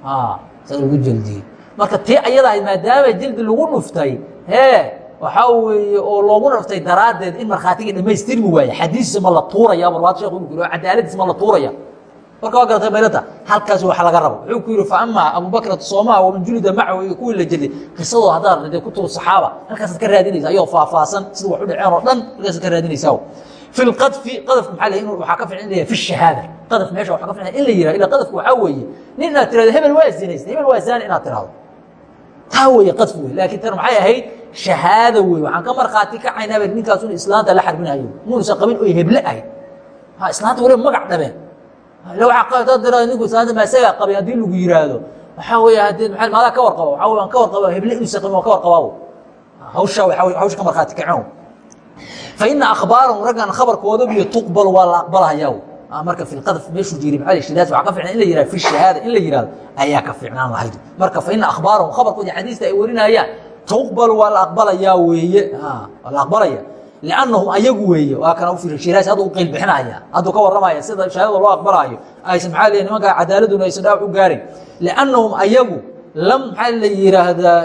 saa lagu jeldiyey marka tii ayadahay maadaama jildi lagu dhuftay hee waxaa weeye oo loogu dhaftay daraaddeed in markhaatigii dhamaystirmi waaye. Xadiisiisa ma la tuuraya barwaad sheekh uu yiri cadaaladiisa ma la tuuraya. Marka waa garatay maylata halkaas wax laga rabo. Wuxuu ku yidhi fa amaa abubakrata soomaa waman julida macahu iyo kuwii la jelday qisadoo haddaad radee kutub saxaaba. Halkaasaad ka raadinaysa ayoo faahfaahsan sida wax u dhaceen oo dhan halkaasaad ka raadinaysaa fi lqadfi qadafka maxaa la in waxaa ka fiican in la yahay fi shahaada qadaf meesha waxaa ka fiican in la yidhaha ila qadafka waxaa weeye nin inaad tirahdo hebel waa zinaystay hebel waa zaani inaad tirahdo taa weeye qadf wey laakiin tan maxay ahayd shahaada wey waxaan ka markhaati kacaynaa ba ninkaas un islaanta la xarbinayo muunusan qabin oy heble ahayd ha islaanta waliba magac dhabeen ila waxaa dad dira ninku islaanta ma isagaa qabay haddii lagu yiraahdo waxaa weeye haddii maxaa maadaa ka warqaba waxaa weeye aan ka warqaba heble inuusan qabin waan ka warqabaa hawsha waxaa weye hawsha ka markhaati kaceen fa ina akhbaarahum raggan khabarkooda biyo tuqbal waa la aqbalahayaa marka fi qadf meeshuu jiray maxaa la shidaas waxaa ka fiicnaan in la yihahdo fi shahaada in la yihahdo ayaa ka fiicnaan lahayd marka fa ina akhbaarahum khabarkoodii xadiista ay warinayaan tuqbal waa la aqbalayaa weeye waa la aqbalaya liannahum ayagu weeye waa kana u fiiri shiraas hadda u qeyl bixinaya hadduu ka warramaya sida shahaadada loo aqbalayo aysan maxaa leeyahay nimanka cadaaladuna aysan dhaawac u gaarin liannahum ayagu lam maxaa la yidhaahdaa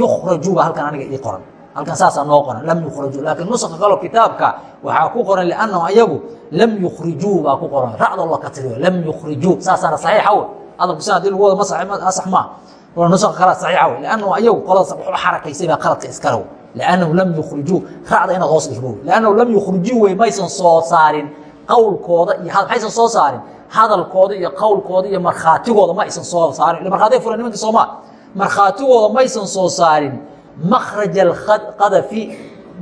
yukhraju ba halkan aniga ii qoran halkan saasaa noo qoran lam yukhrajuu laakiin nuska kaloo kitaabka waxaa ku qoran liannahum ayagu lam yukhrijuu baa ku qoran racdoo la ka tiriyo lam yukhrijuu saasaana saxiixa wey. Hadalku sina haddii lagu wada ma asax maa nuska kala saxiixa wey. Liannahum ayagu qoladaas waxba xarakaysay baa qaladka iskale wey liannahum lam yukhrijuu racda inaad hoos dhigmo. Liannahum lam yukhrijuu wey maysan soo saarin qowlkooda iyo maxaysan soo saarin hadalkooda iyo qowlkooda iyo markhaatigooda ma aysan soo saarin. Markhaatiga fulan nimankii soomaa markhaatigooda maysan soo saarin makraj alqadafi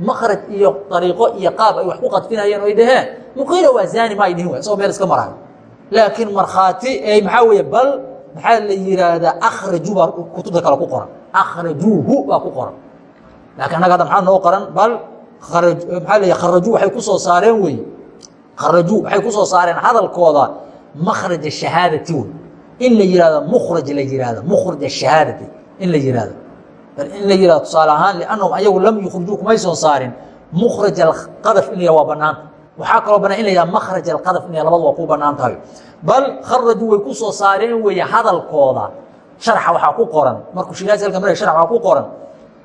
makraj iyo ariiqo iyo qaab ay wax ku qadfinayeen o ay dhaheen muqiila waa zani ma dhihin isagoo meel iska maraayo laakiin markhaati maxaa weeye bal maxaa la yihaahdaa akhraju baa kutubta kale ku qoran akhrajuuhu baa ku qoran laakiin annaga hadda maxaa noo qoran bal maxaa la kharaju waxay ku soo saareen wey kharaju waxay ku soo saareen hadalkooda makraj shahaadati wey in la yihahdo mukhraj la yihahdo mukhraj shahaadati in la yihahdo bal in la yihahdo tusaale ahaan liannahum ayagu lam yukhrijuu kumay soo saarin. Mukhraj alqadaf in yihah waa banaanta waxaa kaloo banaan in la yihah makhraj alqadaf in labadu waa ku bannaan tahay. Bal kharaju way ku soo saareen weeye hadalkooda. Sharxa waxaa ku qoran. Markuu shiraasi halka maraya sharx waxaa ku qoran.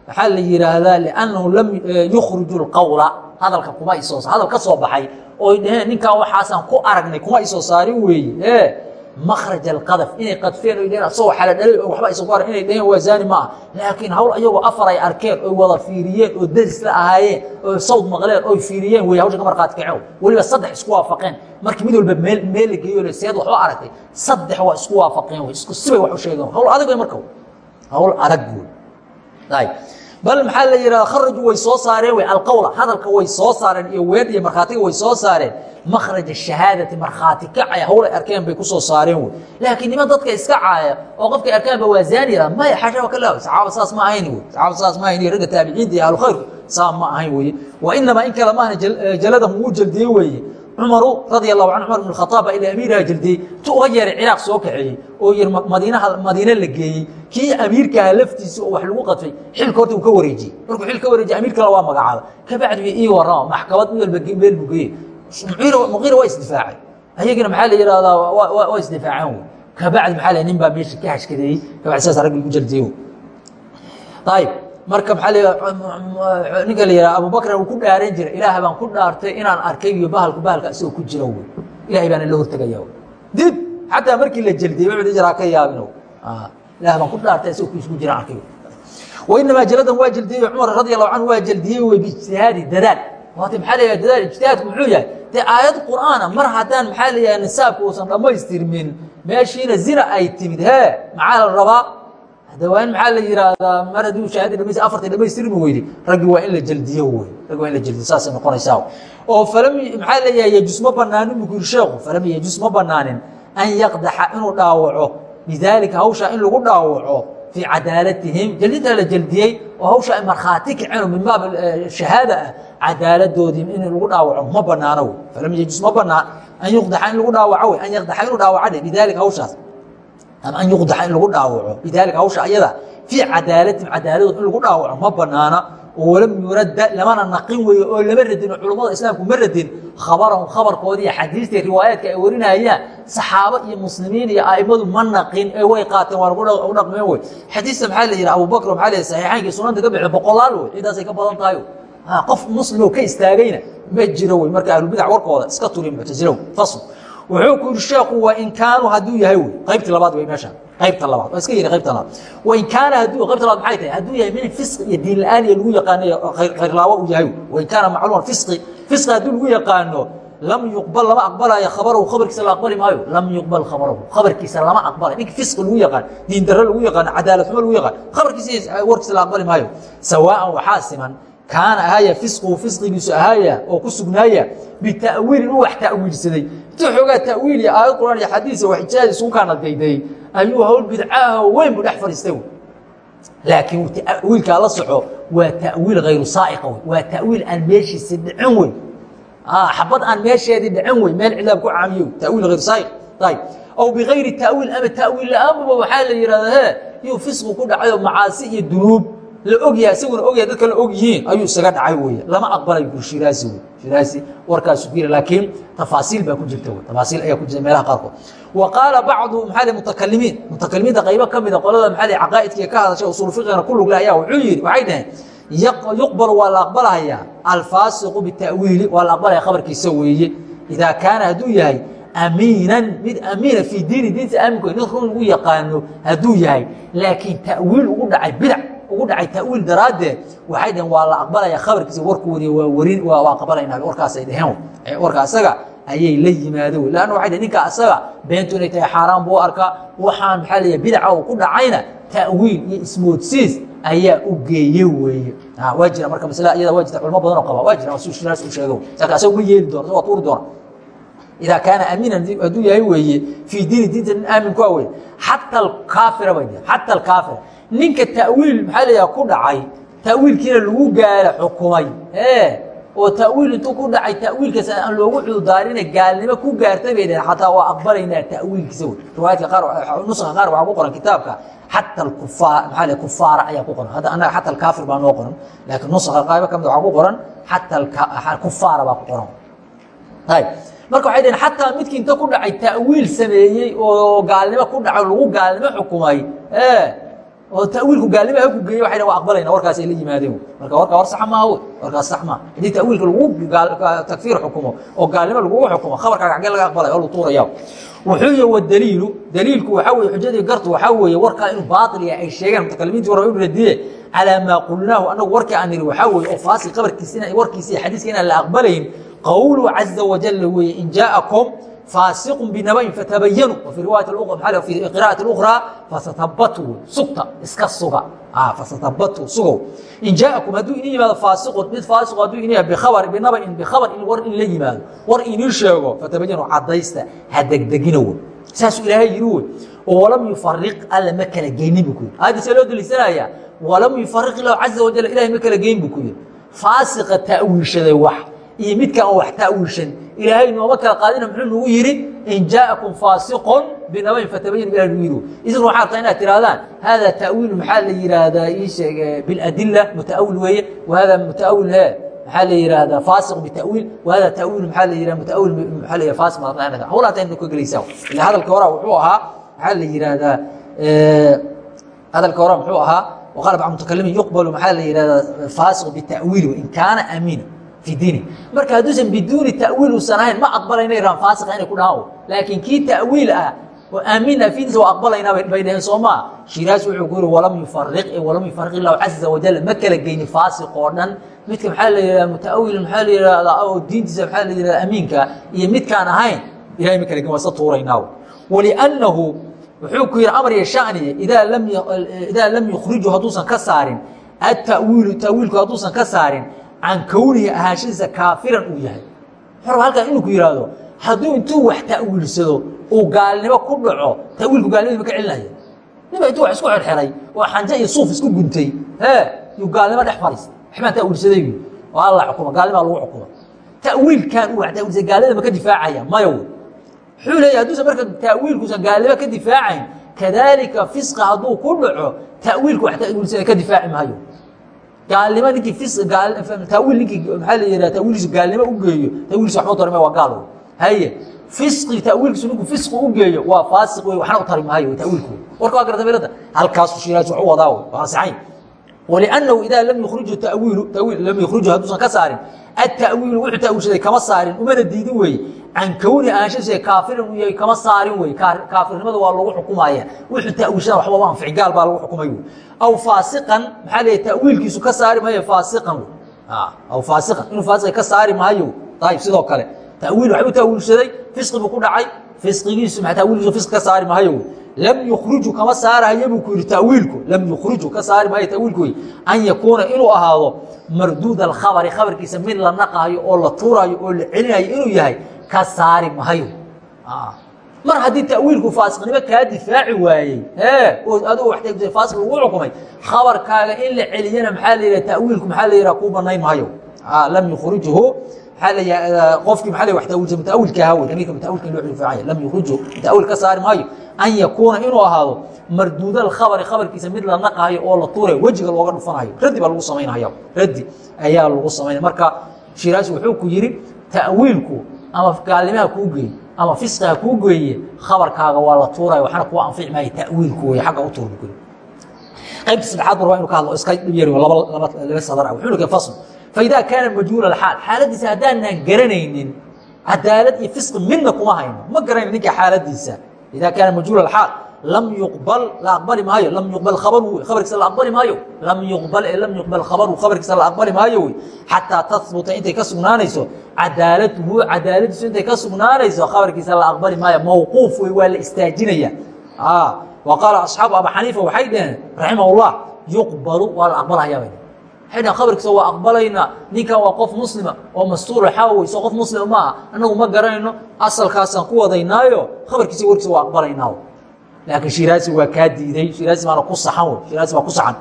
Waxaa la yihaahdaa liannahu lam yukhriju lqawla hadalka kuma isoo hadal ka soo baxay. Oy dhaheen ninkan waxaasaan ku aragnay kuma isoo saarin weeye. E makraj alqadaf inay qadfeen oy dhaheen asagoo xaladhalay oo waxba isoo ku arag inay dhaheen waa zaani ma ah laakiin hawl ayagoo afar ay arkeen oy wada fiiriyeen oo deris la ahaayeen oo sawd maqleen oy fiiriyeen wey hawsha ka markhaati kaceen weliba saddex isku waafaqeen markii mid walba meel meel la geeyo le seed waxba aragtay saddex waa isku waafaqeen wey isku sibay wax u sheegeen hawl adag wey marka hawl adag wey ayb bal maxaa la yihahda kharaju way soo saareen wey alqowla hadalka way soo saareen iyo weer iyo markhaatiga way soo saareen. Makraj shahaadati markhaati kacaya hawlay arkeen bay ku soo saareen wey. Laakiin niman dadka iska caaya oo qofkay arkeenba waa zaani yihahda maya xashaba ka laaw saxaaba saas ma ahayn wey saxaaba saas ma ahayn ragga taabiciinta iyo ahlukhayrku saa ma ahayn weye wa inamaa in kale maahna jaladahum wuu jaldiyey weeye. Cumaru radia allahu canhu cumar ibn khataab baa ilaa amiiraha jildiyey tu uga yeeray ciraaq soo kaxeeyey oo madiinaha madiine la geeyey. Kii amiirkaha laftiisa oo wax lagu qadfay xilka horta uu ka wareejiyey. Markuu xil ka wareejiyey amiir kale waa magacaaba. Kabacdi bay ii warrama maxkamad mid walba meel buu geeyey. Muqiira waa isdifaacay. Ayagina maxaa la yihahdaa waa isdifaaceen wey kabacdi maxaa la nin baa meesha ka hashkadeeyey. Kabacdi saas raggi lagu jaldiyey ayib marka maaa ninka la yihah abubakr uu ku dhaaran jiray ilaah baan ku dhaartay inaan arkay iyo bahalku bahalka isagoo ku jira wey ilahay baana la hortegaya dib xataa markii la wuxuu jiraa ka yaabin ilaah baan ku dhaartay isagoo ku jiraan arkay wainamaa jaladan waa jeldiyey cumar radi allahu canhu waa jeldiyey wey biijtihaadi dadaal. Waati maxaa la yahay dadaal ijtihaadku muxuu yahay? Dee aayad qur'aana mar haddaan maxaa la yahay nisaabka uusan dhammaystirmin meeshiina zina ay timid hee maxaa la rabaa waa in maxaa la yihahdaa mar haddii shahaada dhamayst afarta dhamaystirmi weydi raggi waa in la jeldiyo wey raggi waa in la jeldiyo saasay noqonaysaa. Oo falam maxaa leeyahay yejus ma banaanin buu yiri sheekhu falam yejus ma banaanin an yaqdaxa inuu dhaawaco bidaalika hawshaa in lagu dhaawaco fii cadaalatihim. Jeldintaa la jeldiyey oo hawsha ay markhaati kaceen min baab shahaada ah cadaaladoodii in lagu dhaawaco ma banaano wey falam yejus ma banaan an yuqdaxa in lagu dhaawaco wey an yaqdaxa inuu dhaawaca dhe bidaalika hawshaas ama an yuqdaxa in lagu dhaawaco. Bidaalika hawsha ayada fii cadaalatin cadaaladood in lagu dhaawaco. Ma banaana oo walam yuradda lamana naqin weeye oo lama radin oo culummada islaamku ma radin khabarahum khabarkoodii iyo xadiistai riwaayaadka ay warinayaan saxaabo iyo muslimiin iyo a'immadu ma naqin. Ee way qaateen waa lagu dhaqmeen wey xadiista maxaa la yidhi? Abubakr maxaa la saxiixaynkii sunanta ka bixi boqolaal wey cidaasay ka badan tahay. Qof muslim ka istaagayna ma jiro wey marka ahlubidac warkooda iska turi muctasilow fasl wuxuu ku yidhi sheekhu wain kaanuu hadduu yahay wey. Qaybtii labaad wey meesha. Qaybta labaad. Waa iska yidhi qaybta labaad. Wain kaana hadduu qaybta labaad maxay tahay? Hadduu yahay min fisqi iyo diin la'aan iyo lagu yaqaano khayrlaawo uu yahay wain kaana macluuman fisqi. Fisqi hadduu lagu yaqaano lam yuqbal lama aqbalayo khabarahu khabarkiisa la aqbali maayo? Lam yuqbal khabarahu khabarkiisa lama aqbalayo ninka fisqi lagu yaqaan diin darro lagu yaqaano cadaalad xumo lagu yaqaan khabarkiisa warkiisa la aqbali maayo? Sawaa'an waxaa siman kaana ahaaya fisquhu fisqigiisu ahaaya oo ku sugnaaya bita'wiilin u wax ta'wiilsaday intuu xoogaa ta'wiil iyo aayad quraan iyo xadiisa wax ijtihaad isugu kaana dayday ayuu hawl bidcaha weyn buu dhex fadhiistay. Laakiin ta'wiilkaa la soco waa ta'wiil hayru saa'iqa wey waa ta'wiil aan meeshiisi dhicin wey xabad aan meesheedii dhicin wey meel cilaab ku caamiyo ta'wiil hayru saa'iq. Ayb aw bigayri ta'wiil ama ta'wiil la'aanbuba waxaa la yidhahda he yuu fisqu ku dhacayoo macaasi iyo dunuub la ogyahay isaguna ogyahay dadka la og yihiin ayuu isaga dhacay weye lama aqbalay bur shiraasi wey shiraasi warkaasu ku yiri laakiin tafaasiil baa ku jirta wey tafaasiil ayaa ku jirta meelaha qaarkood. Wa qaala bacdu maxaa li mutakalimiin? Mutakalimiinta qaybo ka mida qolada maxaa li caqaa'idkiiya ka hadashay usul fiqigana ku lug leh ayaa wuxuu yidhi waxay dhaheen yuqbalu waa la aqbalhayaa alfaasiqu bita'wiili waa la aqbalaya khabarkiisa weeye. Idaa kaana hadduu yahay amiinan mid amiina fii diini diinta aaminka nin run lagu yaqaano hadduu yahay laakiin ta'wiil ugu dhacay bidac ugu dhacay ta'wiil daraaddeed waxay dhaheen waa la aqbalaya khabarkiisa warku wariye waa warin waa aqbalayna warkaasay dhaheen. Warka asaga ayay la yimaado. Lanna waxay dhaheen ninka asaga beentu inay tahay xaaraan buu arkaa waxaan maxaa leeyahay bidaca uu ku dhacayna ta'wiil iyo ismoodsiis ayaa u geeye weeye. Waa jira marka masle iyada waa jirta culmo badan oo qaba waa jira su shiraas u sheego. Laakin asaga ma yeeli doona waa tuuri doona idaa kaana aamiinan hadduu yahay weeye fii diini diinta nin aamin ku awey xata alkaafira bay xata alkaafira ninka ta'wiil maxaa la yidhaha ku dhacay ta'wiilkiina lagu gaala xukumay. Oo ta'wiil intuu ku dhacay ta'wiilkaas aan loogu cudurdaarina gaalnimo ku gaartay bay dhaheen. Xataa waa aqbalaynaa ta'wiilkiisa wey. Riwaayadka qaar nuska qaar waxaa ku qoran kitaabka xata alkufaar maxaa la kufaara ayaa ku qoran. Hadda annaga xata alkaafir baa noo qoran laakiin nuska qaybo ka mid waxaa ku qoran xata kufaara baa ku qoran. Ayb marka waxay dhaheen xataa midkii inta ku dhacay ta'wiil sameeyey oo gaalnimo ku dhacay lagu gaalnimo xukumay oo tawiilku gaalnima ha ku geeye waa waa aqbalayna warkaas ay la yimaadeen. Marka warka war sax maaha warkaas sax maa haddii tawiilka lagu takfiir xukumo oo gaalnimo lagugu xukumo khabarkaaga xaggee laga aqbalay oo lagu tuuraya wuxuu yihi wadaliilu daliilku waxaa weye xujadii gartu waxaa weeye warkaa inuu baatil yahay ay sheegeen mutakalimiintii hore inu radiye calaa maa qulnaahu. Annagu warkii aan niri waxaa weeye oo faasil qabarkiisa warkiisa iyo xadiiska inaan la aqbalayn qowluhu caza wajalla weeye in jaa'akum faasiq binabain fatabayanu wfii riwaayat maa fi qira'ati اukhraa fasatabatuu sugta iska suga fasatabatuu sugow in jaa'akum hadduu idin yimaado faasiqun mid faasiqo hadduu yahay bikhabar binabain bikhabar in war in la yimaado war inii sheego fatabayanu caddaysta ha degdegina wey saasuu ilaahay yidhi wey oo walam yufariq alla ma kala geynin bu ku yidhi aayadda see loo deliisanayaa walam yufariq illahu caza wajal ilahay ma kala geyn bu ku yidhi faasiqa ta'wiilshaday wax iyo midka aan wax ta'wiilshan ilaahay nooma kala qaadina muxuu nagu yidhi in jaa'akum faasiqun binabayn fatabayan ilah nagu yidhi idinku waxaa rabtaa inaad tirahdaan hada ta'wiil maxaa la yidhaahdaa ii sheeg biladilla muta'awil weeye. Wa hada muta'awil he maxaa la yidhaahdaa faasiq bita'wiil. Wa hada ta'wiil maxaa la yidhahda muta'awil maxaa la yidhahda faasiq maadnaa hawla hataa ka gelaysaa. Ila hadalka horaa wuxuu ahaa maxaa la yidhaahdaa hadalka horaa muxuu ahaa waqaala bacd mutakalimin yuqbalu maxaa la yidhahdaa faasiq bita'wiil in kaana amiina diini marka hadduusan biduuni tawiil uusan ahayn ma aqbalayna iraan faasiqa inay ku dhahaan laakiin kii tawiil ah oo aamiin afidiisa waa aqbalaynaa bay dhaheen soo maa shiraas wuxuu ku yiri walam yufariq walam yufariq illahu caza wajal ma kala geyni faasiq oo dhan midka maxaa la yidhahda mutaawil maxaa la yidhahdaa oo diintiisa maxaa la yidhahda amiinka iyo midkaan ahayn ilahay ma kala geyn waa sa tuuraynaa waliannahu wuxuu ku yidhi amar iyo shaniye idaa lam idaa lam yukhriju hadduusan ka saarin atawiilu tawiilku hadduusan ka saarin can kownihi ahaanshadiisa kaafiran uu yahay. Xor halkan inuu ku yidhaahdo hadduu intuu wax ta'wiilsado uu gaalnimo ku dhaco tawiilku gaalnimadi ma ka celinaya ninba intuu wax isku xirxiray oo xanje iyo suuf isku guntay ee yuu gaalnimo dhex fariis waxbaan ta'wiilsaday oo alla xukuma gaalnimaa lagu xukuma ta'wiilkan uu wax ta'wiilsaday gaalnimada ma ka difaacaya maya wey wuxuu leeyahy hadduusan marka ta'wiilkuusan gaalnimo ka difaacayn kadaalika fisqa hadduu ku dhaco ta'wiilku wax ta'wiilsaday ka difaaci maayo gaalnimo ninkii tawiil ninkii maxaa la yidhaha tawiilkiisu gaalnimo u geeyo tawiilkiisu waxba u tari maayo waa gaal wey haye fisqi tawiilkiisu ninku fisqi u geeyo waa faasiq wey waxna u tari maayo tawiilku warka waa garata meelada halkaasu shiraas wax u wadaa wey waa saxayn ولأنه إذا لم يخرج تأويل تأويل لم يخرجه هدوسا كسار التأويل وحو تأويل شيء كما can kowni aashasia kaafiran u kama saarin wey kaafirnimada waa lagu xukumaya wuxuu tawiishada waxba u anfici baa lagu xukumay wey aw faasiqan maxaa leeyahy ta'wiilkiisu ka saari maayo faasiqan wey ah, aw faasiqan inuu faasiqa ka saari maayo. Ayib sidoo kale. Tawiil wax u fisqi buu ku dhacay. Fisqigiisu ma tawiilkiisu fisqi ka saari maayo wey lam yukhriju kama saarahaya buu ku yihi tawiilku. Lam yukhriju ka saari maayo tawiilku wey an yakuuna inuu ahaado marduud alkhabari khabarkiisa mid la naqaayo oo la tuurayo oo la celinayo inuu yahay ka saari mahayo ah. mar haddii tawiilku faasiqnimo kaa difaaci waayey adgu waasi ugu xukumay khabarkaaga in la celiyana maxaa la tawiilku maaa la kuu banay mahayo ah, lam yurijhu eh, qofkii maa wa tawiilsan tawiilka hawe amiilka tawiilka loo rifaacaya lam yukhrijhu tawiil ka saari maayo. An yakuuna inuu ahaado marduuda alkhabari khabarkiisa mid la naqahayo oo la tuurayo wejiga looga dhufanayo radi baa lagu samaynaya radi ayaa lagu samaynaya marka shiraasi wuxuu ku yidhi tawiilku ama gaalnimaha kuu geey ama fisqiha kuu geeye khabarkaaga waa la tuuraya waxna kuwa anfici maayo ta'wiilku wey xagga u tuur bukuri qaybta saddexaad mar waa inu ka hadlo iska dhib yari laba sadar ah. Wuxuu leeyahay fasl. Faidaa kaana majhuul alxaal xaaladiisa haddaanaan garanaynin cadaalad iyo fisqi midna kuma hayno ma garanayno ninka xaaladiisa. Idaa kaana majhuul alxaal lam yuqbal la aqbali maayo lam yuqbal khabaru khabarkiisa la aqbali maayo lam yuqbal ee lam yuqbal khabaru khabarkiisa la aqbali maayo wey xataa tahbuta intay ka sugnaanayso cadaalatuhu cadaaladiisu intay ka sugnaanayso khabarkiisa la aqbali maayo mawquuf wey waa la istaajinaya. Wa qaala asxaabu aba xaniifa waxay dhaheen raximahullah yuqbalu waa la aqbalhayaa bay dhaheen khabarkiisa waa aqbalaynaa ninkan waa qof muslima oo mastuura xaawey soo qof muslima ma aha annagu ma garanayno asalkaasaan ku wadaynaayo khabarkiisa warkiisa waa aqbalaynaa laakiin shiraasi waa kaa diiday. Shiraasi baana ku saxan wey. Shiraasi baa ku saxan.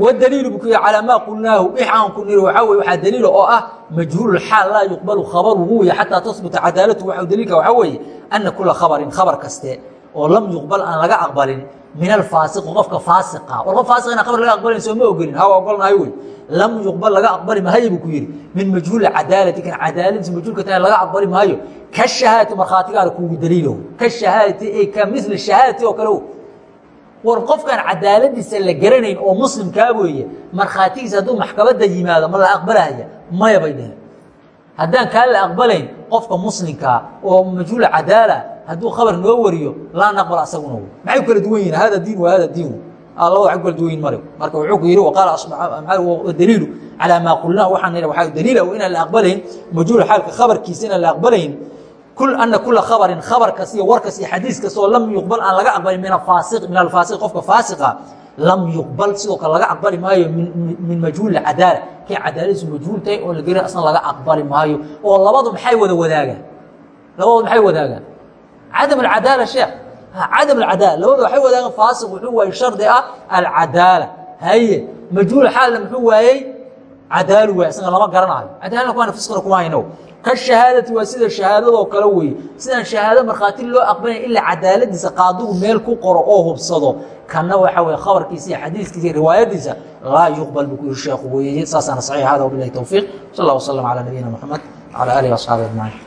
Wadaliilu buu ku yihi calaa maa qulnaahu wix aan ku wey waxaa daliila oo ah majhuululxaal laa yuqbalu khabaruhu wey xataa tahbuta cadaalatu. Waxa daliilka waxaa weeye ana kula khabarin khabar kaste oo lam yuqbal aan laga aqbalin min alfaasiqi qofka faasiqa. War faasiq inaan khabar laga aqbalin soo ma ogolin hawa ogolnahay wey. Lam yuqbal laga aqbali maayo buu ku yidhi. Min majhuuli cadaalati kan cadaaladiisa majhuulka tahay laga aqbali maayo ka shahaadati markhaatigaada kuugu daliilo ka shahaadati ee ka mila shahaadati oo kale war qofkaan cadaaladiisa la garanayn oo muslimkaa weeye markhaatigiisa hadduu maxkamadda yimaado ma la aqbalahaya maya bay dheheen haddaan kaa la aqbalayn qofka muslimkaa oo majhuul cadaala hadduu khabar noo wariyo laa naqbal asaguna w maxay kala duwan yihiin hada diin wa hada diin labada ag kala duwan yihiin mare marka wuxuu ku yidhi waqaala daliilu calaa maa qulnaa waxaan waxaa daliila inaan la aqbalayn majhuul xaalka khabarkiisa inaan la aqbalayn ana kula khabarin khabar kas iyo war kas iyo xadiis kasta oo lam yuqbal aan laga aqbalin min afaasiq min alfaasiq qofka faasiqa lam yuqbal sidoo kale laga aqbali maayo min majhuul cadaala kay cadaaladiisu majhuul tahay oo la gerin asna laga aqbali maayo oo labadu maxay wada wadaagaan labadu maxay wadaagaan cadam alcadaala sheekh cadam alcadaala labadu waxay wadaagaan faasiq wuxuu waayey shardi ah alcadaala haye majhuul xaalna muxuu waayey cadaalu waay isaga lama garanayo cadaalana kuwaana fisqina kuma hayno ka shahaadati waa sida shahaadadoo kale weeye sidaan shahaado markhaati loo aqbalaya ilaa cadaaladiisa qaadigu meel ku qoro oo hubsado. Kana waxa weye khabarkiisa iyo xadiiskiisa iyo riwaayadiisa laa yuqbal buu ku yihi sheekhu weeye. Saasaana saxiix hada wabilahi towfiiq sal allah wasalam calaa nabiyina moxamed wcala alihi waasxaabi ajmaciin